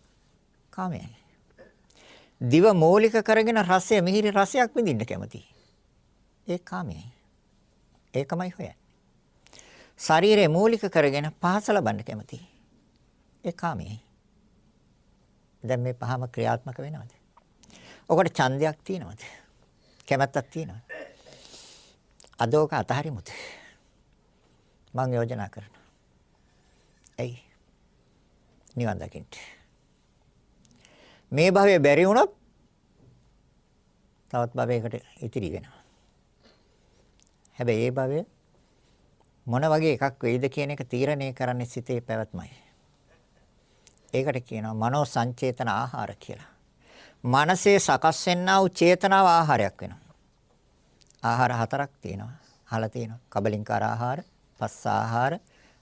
කාමයයි. දිව මූලික කරගෙන රසය මිහිරි රසයක් විඳින්න කැමති. ඒ කාමයයි. ඒකමයි හොයන්නේ. ශරීරය මූලික කරගෙන පහස ලබන්න කැමති. ඒ කාමයයි. දැන් මේ පහම ක්‍රියාත්මක වෙනවද? ඔකට ඡන්දයක් තියෙනවද? කැමැත්තක් තියෙනවද? අදෝක අතහරිමුද? මම යෝජනා කරනවා. එයි. නිවන් දකින්න. මේ භවයේ බැරි වුණොත් තවත් භවයකට ඉතිරි වෙනවා. හැබැයි ඒ භවය මොන වගේ එකක් වෙයිද කියන එක තීරණය කරන්නේ සිතේ පැවැත්මයි. ඒකට කියනවා මනෝ සංචේතන ආහාර කියලා. මනසේ සකස් වෙන්නා වූ චේතනාව ආහාරයක් වෙනවා. ආහාර හතරක් තියෙනවා. අහලා තියෙනවා. කබලින්කාර ආහාර, පස්ස ආහාර,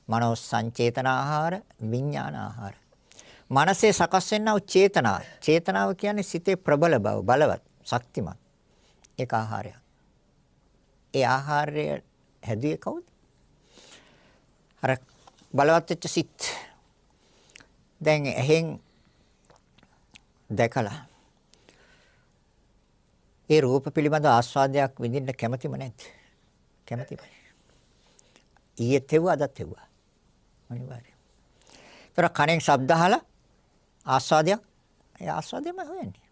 මනෝ සංචේතන ආහාර, විඥාන ආහාර. මනසේ සකස් වෙන්නා වූ චේතනාව. චේතනාව කියන්නේ සිතේ ප්‍රබල බව, බලවත්, ශක්තිමත්. ඒක ආහාරයක්. ඒ ආහාරය හැදුවේ කවුද? අර බලවත් වෙච්ච සිත්. දැන් එහෙන් දැකලා ඒ රූප පිළිබඳ ආස්වාදයක් විඳින්න කැමතිම නැද්ද? කැමතිමයි. ඊයේත් හෙව්වා අදත් හෙව්වා. අනිවාර්යයෙන්. ඒතර කණෙන් ශබ්ද අහලා ආස්වාදයක් ඒ ආස්වාදෙම හොයන්නේ.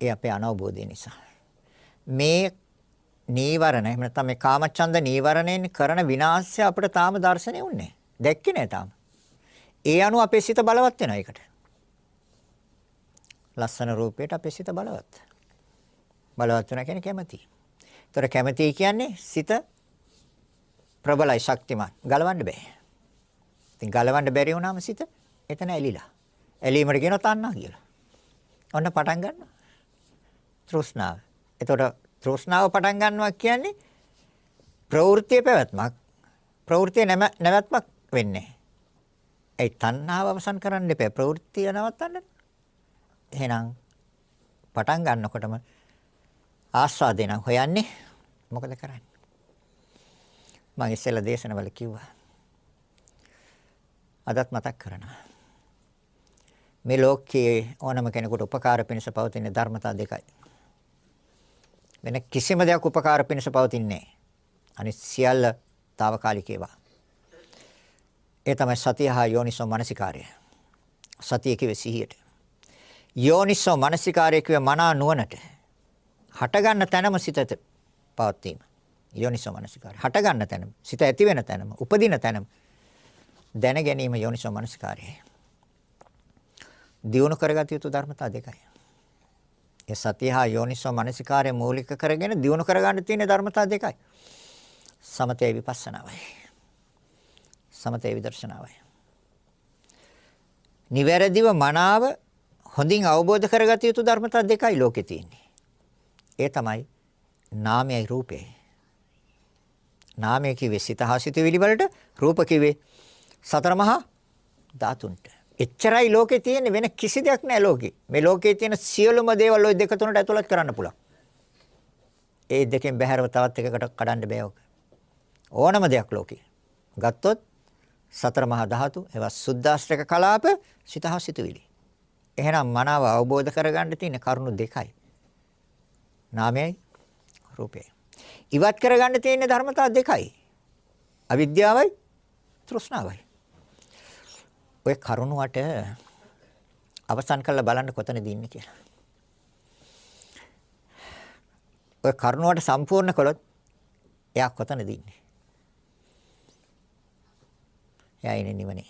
ඒ අපේ අනවබෝධය නිසා. මේ නීවරණ එහෙම නැත්නම් මේ කාමචන්ද නීවරණයෙන් කරන විනාශය අපිට තාම දැర్శණය වුන්නේ දැක්කේ නෑ තාම. ඒ අනුව අපේ සිත බලවත් වෙනවා ඒකට. ලස්සන රූපයට අපේ සිත බලවත්. බලවත් වෙනවා කියන්නේ කැමැති. ඒතර කැමැති කියන්නේ සිත ප්‍රබලයි ශක්තිමත්. ගලවන්න බෑ. ඉතින් ගලවන්න බැරි වුණාම සිත එතන ඇලිලා. ඇලීමට කියනවා තණ්හා කියලා. ඔන්න පටන් ගන්නවා. තෘෂ්ණාව. එතකොට තෘෂ්ණාව පටන් ගන්නවා කියන්නේ ප්‍රවෘත්තියේ පැවැත්මක්. ප්‍රවෘත්තිය නැවැත්මක් වෙන්නේ. ඒ තණ්හාව අවසන් කරන්න එපා. ප්‍රවෘත්තිය නවත්තන්න. එහෙනම් පටන් ගන්නකොටම ආස්වාදේ නම් හොයන්නේ මොකද කරන්නේ? මම ඉස්සෙල්ලා දේශනවල කිව්වා. අදත් මතක් කරනවා. මේ ලෝකයේ ඕනම කෙනෙකුට උපකාර පිණිස පවතින ධර්මතා දෙකයි. වෙන කිසිම දෙයක් උපකාර පිණිස පවතින්නේ නැහැ. අනිත් සියල්ල తాවකාලික ඒවා. ඒ තමයි සතිය හා යෝනිසෝ මනසිකාරය. සතිය කිව්වේ සිහියට. යෝනිසෝ මනසිකාරය කිව්වේ මනා නුවණට. හට ගන්න තැනම සිතට පවතින. යෝනිසෝ මනසිකාරය. හට ගන්න තැනම, සිත ඇති වෙන තැනම, උපදින තැනම දැන ගැනීම යෝනිසෝ මනසිකාරයයි. දියුණු කරගatiya යුතු ධර්මතා දෙකයි. ඒ සතිය හා යෝනිසෝ මනසිකාරය මූලික කරගෙන දියුණු කරගන්න තියෙන ධර්මතා දෙකයි. සමතේ විපස්සනාවයි. සමතේ විදර්ශනාවයි. නිවැරදිව මනාව හොඳින් අවබෝධ කරගatiya යුතු ධර්මතා දෙකයි ලෝකේ තියෙන්නේ. ඒ තමයි නාමයයි රූපයයි. නාමය කිව්වේ සිත හා සිතුවිලි වලට රූප කිව්වේ සතර මහා ධාතුන්ට. එච්චරයි ලෝකේ තියෙන්නේ වෙන කිසි දෙයක් නැහැ ලෝකේ. මේ ලෝකේ තියෙන සියලුම දේවල් ওই දෙක තුනට ඇතුළත් කරන්න පුළුවන්. ඒ දෙකෙන් බැහැරව තවත් එකකට කඩන්න බෑ ඔක. ඕනම දෙයක් ලෝකේ. ගත්තොත් සතර මහා ධාතු ඒවා සුද්දාස්ත්‍රක කලාප සිතහ සිතුවිලි. එහෙනම් මනාව අවබෝධ කරගන්න තියෙන කරුණු දෙකයි. නාමයයි රූපයයි. ඉවත් කරගන්න තියෙන ධර්මතා දෙකයි. අවිද්‍යාවයි තෘෂ්ණාවයි. ඔය කරුණුවට අවසන් කරලා බලන්න කොතනද ඉන්නේ කියලා. ඔය කරුණුවට සම්පූර්ණ කළොත් එයා කොතනද ඉන්නේ? එයා ඉන්නේ නිවනේ.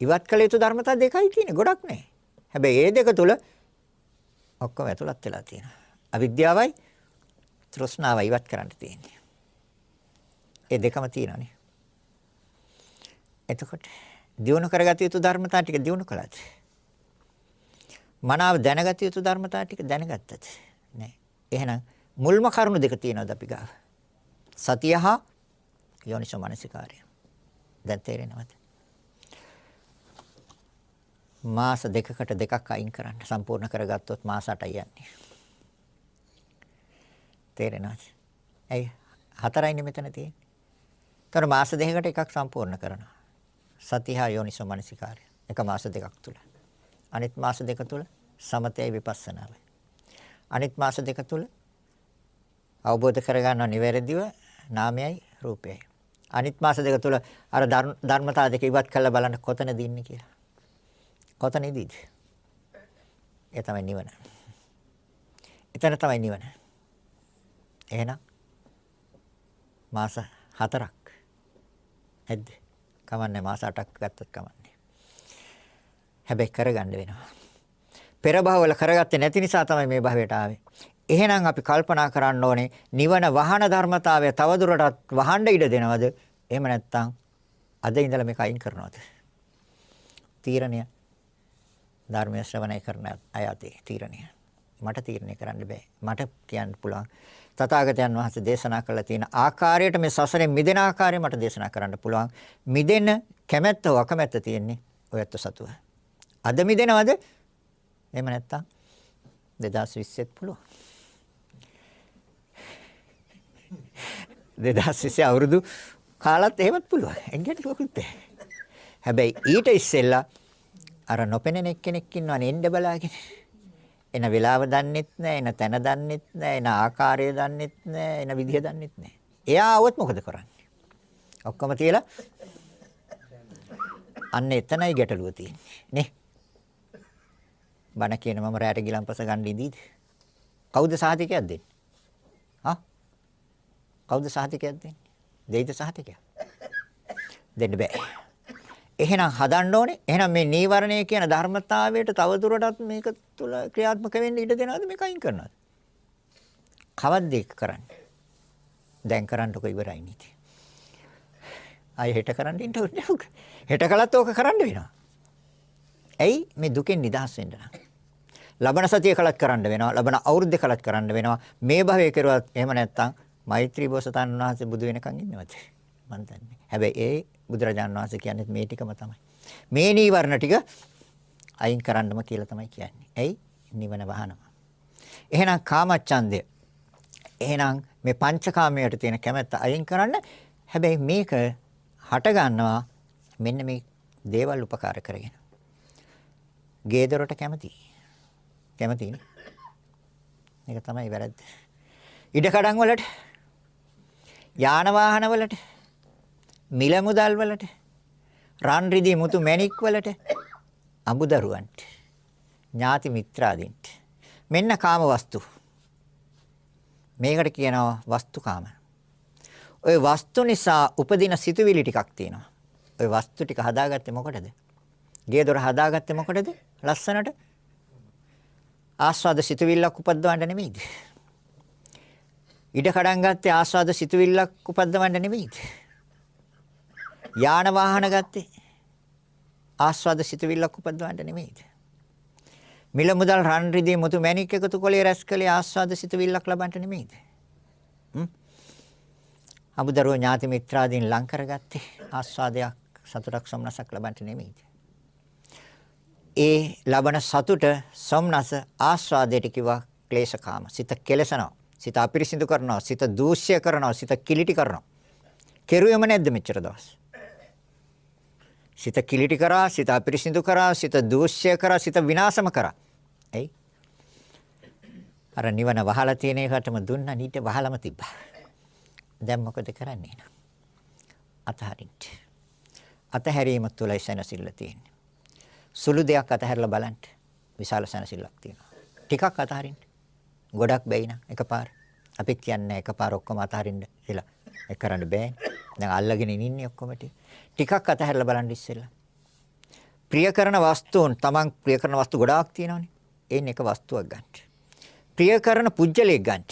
ඉවත් කළ යුතු ධර්මතා දෙකයි තියෙන්නේ. ගොඩක් නෑ. හැබැයි මේ දෙක තුල ඔක්කොම ඇතුළත් වෙලා තියෙනවා. අවිද්‍යාවයි තෘෂ්ණාවයි ඉවත් කරන්න තියෙන්නේ. ඒ දෙකම තියෙනවානේ. එතකොට දියුණු කරගatiya යුතු ධර්මතා ටික දියුණු කළාද? මනාව දැනගatiya යුතු ධර්මතා ටික දැනගත්තද? නෑ. එහෙනම් මුල්ම කරුණු දෙක තියෙනවද අපි ගාව? සතිය හා යෝනිසෝ මනසිකාරය. දැන් තේරෙනවද? මාස දෙකකට දෙකක් අයින් කරන්න සම්පූර්ණ කරගත්තොත් මාස 8යි යන්නේ. තේරෙනවද? ඇයි හතරයිනේ මෙතන තියෙන්නේ. ତර මාස දෙකකට එකක් සම්පූර්ණ කරනවා. සතිහා යෝනිසෝ මනසිකාරය. එක මාස දෙකක් තුල. අනිත් මාස දෙක තුල සමතේ විපස්සනාවයි. අනිත් මාස දෙක තුල අවබෝධ කරගන්නව නිවැරදිව නාමයයි රූපයයි. අනිත් මාස දෙක තුල අර ධර්මතාව දෙක ඉවත් කරලා බලන්න කොතනද ඉන්නේ කියලා. කොතනදීද? ඒ තමයි නිවන. එතන තමයි නිවන. එහෙනම් මාස හතරක්. ඇද්ද? කමන්නේ මාස 8ක් ගත්තත් කමන්නේ. හැබැයි කරගන්න වෙනවා. පෙර භවවල කරගත්තේ නැති නිසා තමයි මේ භවයට ආවේ. එහෙනම් අපි කල්පනා කරන්න ඕනේ නිවන වහන ධර්මතාවය තවදුරටත් වහන්න ඉඩ දෙනවද? එහෙම නැත්නම් අද ඉඳලා මේක අයින් කරනවද? තීරණය ධර්මය ශ්‍රවණය කරන අය අතේ තීරණය. මට තීරණය කරන්න බෑ. මට කියන්න පුළුවන්. තථාගතයන් වහන්සේ දේශනා කළ තියෙන ආකාරයට මේ සසරෙන් මිදෙන ආකාරය මට දේශනා කරන්න පුළුවන්. මිදෙන කැමැත්ත වකමැත්ත තියෙන්නේ ඔයත් සතුව. අද මිදෙනවද? එහෙම නැත්තම් 2020ත් පුළුවන්. 2020 අවුරුදු කාලත් එහෙමත් පුළුවන්. එංගෙට ලොකුත් හැබැයි ඊට ඉස්සෙල්ලා අර නොපෙනෙන එක්කෙනෙක් ඉන්නවනේ එන්න බලාගෙන. එන වෙලාව දන්නෙත් නැහැ, එන තැන දන්නෙත් නැහැ, එන ආකාරය දන්නෙත් නැහැ, එන විදිහ දන්නෙත් නැහැ. එයා આવොත් මොකද කරන්නේ? ඔක්කොම තියලා අන්න එතනයි ගැටලුව තියෙන්නේ. නේ? බණ කියන මම රැයට ගිලම්පස ගන්න ඉදීද? කවුද සාහිතිකයක් දෙන්නේ? හා? කවුද සාහිතිකයක් දෙන්නේ? දෙයිද සාහිතිකයක්? දෙන්න බෑ. එහෙනම් හදන්න ඕනේ. එහෙනම් මේ නීවරණය කියන ධර්මතාවයට තවදුරටත් මේක තුල ක්‍රියාත්මක වෙන්න ඉඩ දෙනවද මේක අයින් කරනවද? කවද්ද ඒක කරන්නේ? දැන් කරන්නකො ඉවරයි නීති. ආයෙ හෙට කරන්න ඉන්න ඕනේ. හෙට කළත් ඕක කරන්න වෙනවා. ඇයි මේ දුකෙන් නිදහස් වෙන්න නම්. ලබන සතිය කලත් කරන්න වෙනවා. ලබන අවුරුද්ද කලත් කරන්න වෙනවා. මේ භවයේ කරුවත් එහෙම නැත්නම් මෛත්‍රී බෝසතාණන් වහන්සේ බුදු වෙනකන් ඉන්නවද? මන් දන්නේ. හැබැයි ඒ බුදුරජාණන් වහන්සේ කියන්නේ මේ ටිකම තමයි. මේ නීවරණ ටික අයින් කරන්නම කියලා තමයි කියන්නේ. ඇයි? නිවන වහනවා. එහෙනම් කාමච්ඡන්දය. එහෙනම් මේ පංචකාමයට තියෙන කැමැත්ත අයින් කරන්න. හැබැයි මේක හට ගන්නවා මෙන්න මේ දේවල් උපකාර කරගෙන. ගේ දොරට කැමති. කැමතිනේ. මේක තමයි වැරද්ද. ඉඩ කඩන් වලට යාන වාහන වලට මිල මුදල් වලට රන් රිදී මුතු මැණික් වලට අඹදරුවන්ට ඥාති මිත්‍රාදීන්ට මෙන්න කාම වස්තු මේකට කියනවා වස්තුකාම ওই වස්තු නිසා උපදින සිතුවිලි ටිකක් තියෙනවා ওই වස්තු ටික හදාගත්තේ මොකටද ගේ දොර හදාගත්තේ මොකටද ලස්සනට ආස්වාද සිතුවිල්ලක් උපද්දවන්න නෙමෙයිද? ඉඩ කඩන් ගත්තේ ආස්වාද සිතුවිල්ලක් උපද්දවන්න නෙමෙයිද? යාන වාහන ගත්තේ ආස්වාද සිතුවිල්ලක් උපද්දවන්න නෙමෙයිද? මිල මුදල් රන් රිදී මුතු මැණික් එකතු කොලේ රැස් කළේ ආස්වාද සිතුවිල්ලක් ලබන්න නෙමෙයිද? හ්ම්? අමුදරුව ඥාති මිත්‍රාදීන් ලං කරගත්තේ ආස්වාදයක් සතුටක් සොම්නසක් ලබන්න නෙමෙයිද? ඒ ලබන සතුට සොම්නස ආස්වාදයට කිව්වා ක්ලේශකාම. සිත කෙලසනවා. සිත අපිරිසිදු කරනවා. සිත දූෂ්‍ය කරනවා. සිත කිලිටි කරනවා. කෙරුවෙම නැද්ද මෙච්චර දවස්? සිත කිලිටි කරා, සිත අපිරිසිදු කරා, සිත දූෂ්‍ය කරා, සිත විනාශම කරා. එයි. අර නිවන වහලා තියෙන එකටම දුන්නා නීට වහලම තිබ්බා. දැන් මොකද කරන්නේ? අතහරින්න. අතහැරීම තුලයි සැනසෙල්ල තියෙන්නේ. සුළු දෙයක් අතහැරලා බලන්න. විශාල සැනසෙල්ලක් තියෙනවා. ටිකක් අතහරින්න. ගොඩක් බැයි නම් එකපාර. අපි කියන්නේ එකපාර ඔක්කොම අතහරින්න කියලා. ඒක කරන්න බෑනේ. දැන් අල්ලගෙන ඉන්නේ ඔක්කොම ටිකක් අතහැරලා බලන්න ඉස්සෙල්ලා. ප්‍රිය කරන වස්තුන් Taman ප්‍රිය කරන වස්තු ගොඩාක් තියෙනවානේ. ඒන් එක වස්තුවක් ගන්න. ප්‍රිය කරන පුජ්‍යලයක් ගන්න.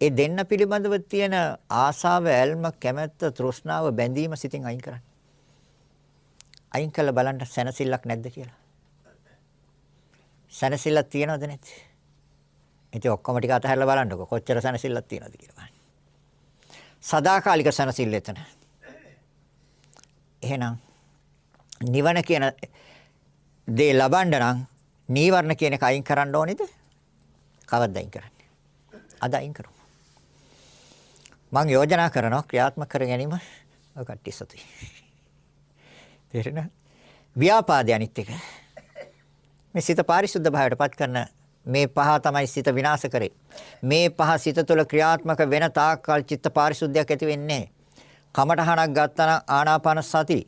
ඒ දෙන්න පිළිබඳව තියෙන ආසාව, ඇල්ම, කැමැත්ත, තෘෂ්ණාව, බැඳීම සිතින් අයින් කරන්න. අයින් කළ බලන්න සැනසෙල්ලක් නැද්ද කියලා. සැනසෙල්ලක් තියනවද නැද්ද? ඉතින් ඔක්කොම ටික අතහැරලා බලන්නකො කොච්චර සැනසෙල්ලක් තියනවද කියලා බලන්න. සදාකාලික සැනසෙල්ල එතන. එහෙනම් නිවන කියන දේ ලබන්න නම් නීවරණ කියන එක අයින් කරන්න ඕනේද? කවද්ද අයින් කරන්නේ? අද අයින් කරමු. මම යෝජනා කරනවා ක්‍රියාත්මක කර ගැනීම ඔය කට්ටිය සතුයි. [LAUGHS] තේරෙනවද? ව්‍යාපාදේ අනිත් එක. මේ සිත පාරිශුද්ධ භාවයටපත් කරන මේ පහ තමයි සිත විනාශ කරේ. මේ පහ සිත තුළ ක්‍රියාත්මක වෙන තාක්කල් චිත්ත පාරිශුද්ධියක් ඇති වෙන්නේ කමඨහනක් ගත්තා නම් ආනාපාන සති.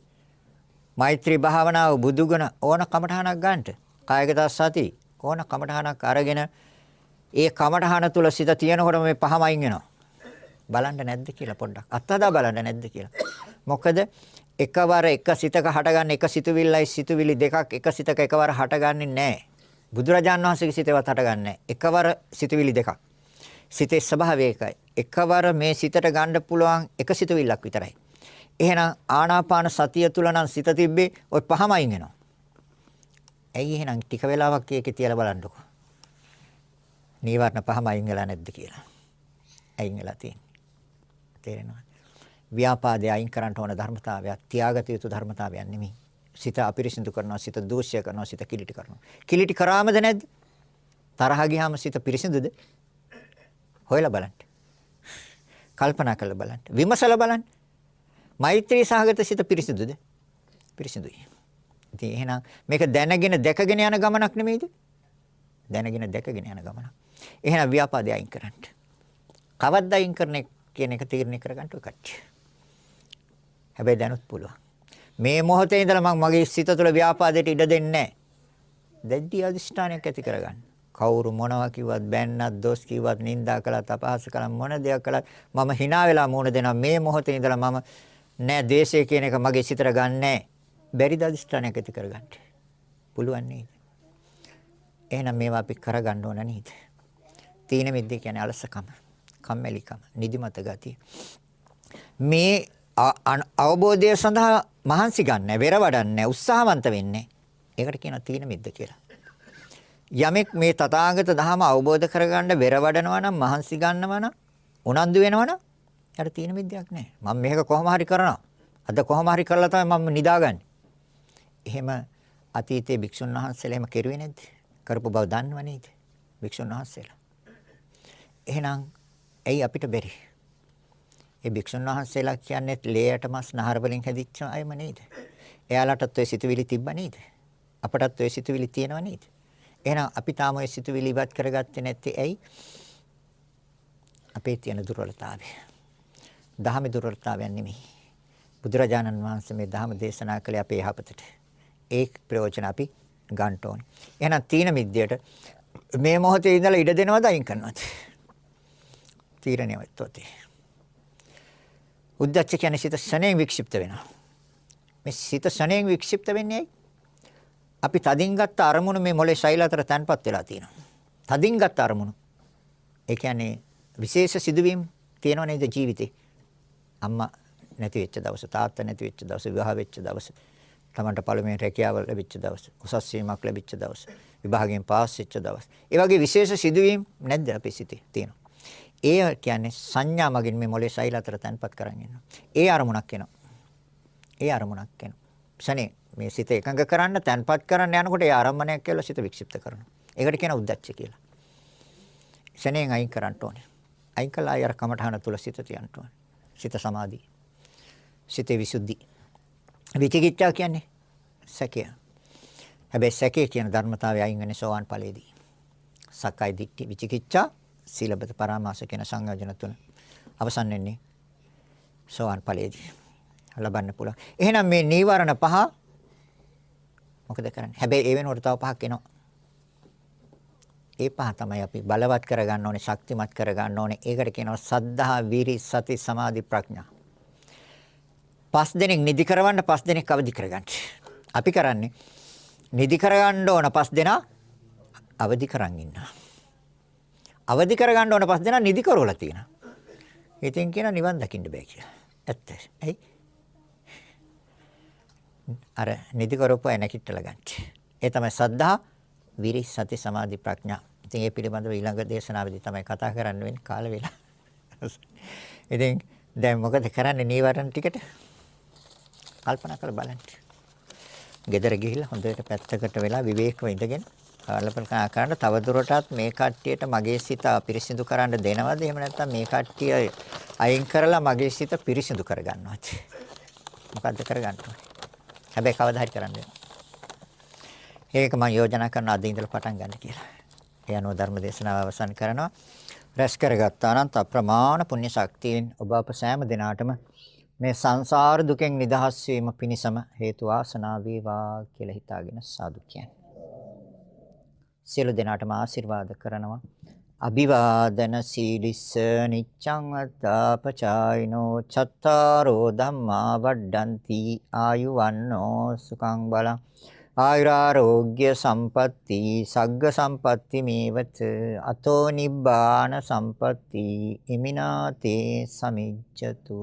මෛත්‍රී භාවනාව බුදුගුණ ඕන කමඨහනක් ගන්නට. කායගත සති ඕන කමඨහනක් අරගෙන ඒ කමඨහන තුල සිත තියෙනකොට මේ පහම අයින් වෙනවා බලන්න නැද්ද කියලා පොඩ්ඩක්. අත්හදා බලන්න නැද්ද කියලා. මොකද එකවර එක සිතක හටගන්න එක සිතුවිල්ලයි සිතුවිලි දෙකක් එක සිතක එකවර හටගන්නේ නැහැ. බුදුරජාණන් වහන්සේගේ සිතේවත් හටගන්නේ එකවර සිතුවිලි දෙකක්. සිතේ ස්වභාවය එකයි. එකවර මේ සිතට ගන්න පුළුවන් එක සිතුවිල්ලක් විතරයි එහෙනම් ආනාපාන සතිය තුල නම් සිත තිබ්බේ ওই පහම අයින් වෙනවා. ඇයි එහෙනම් ටික වෙලාවක් ඒකේ තියලා බලන්නකො. නීවරණ පහම අයින් වෙලා නැද්ද කියලා. අයින් වෙලා තියෙන්නේ. තේරෙනවද? ව්‍යාපාදය අයින් කරන්න ඕන ධර්මතාවයක් තියාගත යුතු ධර්මතාවයක් නෙමෙයි. සිත අපිරිසිදු කරනවා, සිත දූෂ්‍ය කරනවා, සිත කිලිටි කරනවා. කිලිටි කරාමද නැද්ද? තරහ ගියාම සිත පිරිසිදුද? හොයලා බලන්න. කල්පනා කරලා බලන්න. විමසලා බලන්න. මෛත්‍රී සහගත සිත පිරිසිදුද? පිරිසිදුයි. ඉතින් එහෙනම් මේක දැනගෙන දැකගෙන යන ගමනක් නෙමෙයිද? දැනගෙන දැකගෙන යන ගමනක්. එහෙනම් ව්‍යාපාදය අයින් කරන්න. කවද්ද අයින් කරන්නේ කියන එක තීරණය කරගන්න ඔය කට්ටිය. හැබැයි දැනුත් පුළුවන්. මේ මොහොතේ ඉඳලා මම මගේ සිත තුළ ව්‍යාපාදයට ඉඩ දෙන්නේ නැහැ. දැඩි අධිෂ්ඨානයක් ඇති කරගන්න. කවුරු මොනවා කිව්වත් බැන්නත් දොස් කිව්වත් නින්දා කළත් අපහාස කළත් මොන දෙයක් කළත් මම hina වෙලා මුණ දෙනවා මේ මොහොතේ ඉඳලා මම නෑ දේශය කියන එක මගේ සිතට ගන්නෑ. බැරිද අධිෂ්ඨානයක් ඇති කරගන්න? පුළුවන් නේද? එහෙනම් මේවා අපි කරගන්න ඕන නේද? තීන මිද්ද කියන්නේ අලසකම, කම්මැලිකම, නිදිමත ගතිය. මේ අවබෝධය සඳහා මහන්සි ගන්න, වෙර වඩන්න, උත්සාහවන්ත වෙන්නේ. ඒකට කියනවා තීන මිද්ද කියලා. යමෙක් මේ තථාගත ධහම අවබෝධ කරගන්න වෙර වඩනවා නම් මහන්සි ගන්නවා නම් උනන්දු වෙනවා නම් යට තීන මිද්‍යාවක් නැහැ. මම මේක කොහොම හරි කරනවා. අද කොහොම හරි කරලා තමයි මම නිදාගන්නේ. එහෙම අතීතයේ භික්ෂුන් වහන්සේලා එහෙම කෙරුවේ නැද්ද? කරපු බව දන්නව නේද? භික්ෂුන් වහන්සේලා. එහෙනම් ඇයි අපිට බැරි? ඒ භික්ෂුන් වහන්සේලා කියන්නේ ලේයට මස් නහර වලින් හැදිච්ච අයම නේද? එයාලටත් ඔය සිතුවිලි තිබ්බ නේද? අපටත් ඔය සිතුවිලි තියෙනව නේද? එහෙනම් අපි තාම ඔය සිතුවිලි ඉවත් කරගත්තේ නැත්තේ ඇයි? අපේ තියෙන දුර්වලතාවය. දහමේ දුර්වලතාවයක් නෙමෙයි. බුදුරජාණන් වහන්සේ මේ ධහම දේශනා කළේ අපේ යහපතට. ඒ ප්‍රයෝජන අපි ගන්න ඕනේ. එහෙනම් තීන මිද්දයට මේ මොහොතේ ඉඳලා ඉඩ දෙනවද අයින් කරනවද? තීරණය වෙත්තොතේ. උද්දච්ච කියන්නේ සිත ශණයෙන් වික්ෂිප්ත වෙනවා. මේ සිත ශණයෙන් වික්ෂිප්ත වෙන්නේ ඇයි? අපි තදින් ගත්ත අරමුණු මේ මොලේ ශෛල අතර තැන්පත් වෙලා තියෙනවා. තදින් ගත්ත අරමුණු. ඒ කියන්නේ විශේෂ සිදුවීම් තියෙනව නේද ජීවිතේ? අම්මා නැති වෙච්ච දවස, තාත්තා නැති වෙච්ච දවස, විවාහ වෙච්ච දවස, තමන්ට පළමුවෙන් රැකියාව ලැබිච්ච දවස, උසස් වීමක් ලැබිච්ච දවස, විභාගයෙන් පාස් වෙච්ච දවස. ඒ වගේ විශේෂ සිදුවීම් නැද්ද අපේ සිතේ තියෙනවා. ඒ කියන්නේ සංඥා මගින් මේ මොලේ සෛල අතර තැන්පත් කරන් ඉන්නවා. ඒ අරමුණක් එනවා. ඒ අරමුණක් එනවා. ශනේ මේ සිත එකඟ කරන්න තැන්පත් කරන්න යනකොට ඒ ආරම්භණයක් කියලා සිත වික්ෂිප්ත කරනවා. ඒකට කියන උද්දච්ච කියලා. ශනේන් අයින් කරන්න ඕනේ. අයින් කළා අය අර කමඨහන තුල සිත තියන්න ඕනේ. සිත සමාධි. සිතේ විසුද්ධි. විචිකිච්ඡා කියන්නේ සැකය. හැබැයි සැකය කියන ධර්මතාවය අයින් වෙන්නේ සෝවාන් ඵලයේදී. සක්කාය දිට්ඨි විචිකිච්ඡා සීලබත පරාමාස කියන සංයෝජන තුන අවසන් වෙන්නේ සෝවාන් ඵලයේදී. ලබන්න පුළුවන්. එහෙනම් මේ නීවරණ පහ මොකද කරන්නේ? හැබැයි ඒ වෙනුවට තව පහක් එනවා. ඒ පහ තමයි අපි බලවත් කරගන්න ඕනේ, ශක්තිමත් කරගන්න ඕනේ. ඒකට කියනවා සද්ධා, වීරි, සති, සමාධි, ප්‍රඥා. පස් දෙනෙක් නිදි කරවන්න පස් දෙනෙක් අවදි කරගන්න. අපි කරන්නේ නිදි කරගන්න ඕන පස් දෙනා අවදි කරන් ඉන්නවා. අවදි කරගන්න ඕන පස් දෙනා නිදි කරවලා තියෙනවා. ඉතින් කියන නිවන් දකින්න බෑ කියලා. ඇත්ත. ඇයි? අර නිදි කරපුවා නැකිටලා ගන්න. ඒ තමයි සද්ධා, විරි, සති, සමාධි, ප්‍රඥා. ඉතින් ඒ පිළිබඳව ඊළඟ දේශනාවේදී තමයි කතා කරන්න වෙන්නේ කාල වේලා. ඉතින් දැන් මොකද කරන්නේ නීවරණ ටිකට? කල්පනා කරලා බලන්න. ගෙදර ගිහිල්ලා හොඳට පැත්තකට වෙලා විවේකව ඉඳගෙන කල්පනා කරන්න තවදුරටත් මේ කට්ටියට මගේ සිත පිරිසිදු කරන්න දෙනවද? එහෙම නැත්නම් මේ කට්ටිය අයින් කරලා මගේ සිත පිරිසිදු කරගන්නවද? මොකද්ද කරගන්න හැබැයි කවදා හරි කරන්න ඒක මම යෝජනා කරන අද ඉඳලා පටන් ගන්න කියලා. ඒ අනුව ධර්ම දේශනාව අවසන් කරනවා. රැස් කරගත්තා නම් අප්‍රමාණ පුණ්‍ය ශක්තියෙන් ඔබ අප සෑම දිනාටම මේ සංසාර දුකෙන් නිදහස් වීම පිණිසම හේතු වාසනා වේවා කියලා හිතාගෙන සාදු කියන්නේ. සියලු දෙනාටම ආශිර්වාද කරනවා. අභිවාදන සීලිස්ස නිච්ඡං අත්තාපචායිනෝ චත්තාරෝ ධම්මා වඩ්ඩಂತಿ ආයුවන්නෝ සුඛං බලං ආයුරාෝග්‍ය සම්පatti සග්ග සම්පatti මේවත අතෝ නිබ්බාන සම්පatti ඉමිනාතේ සමිච්ඡතු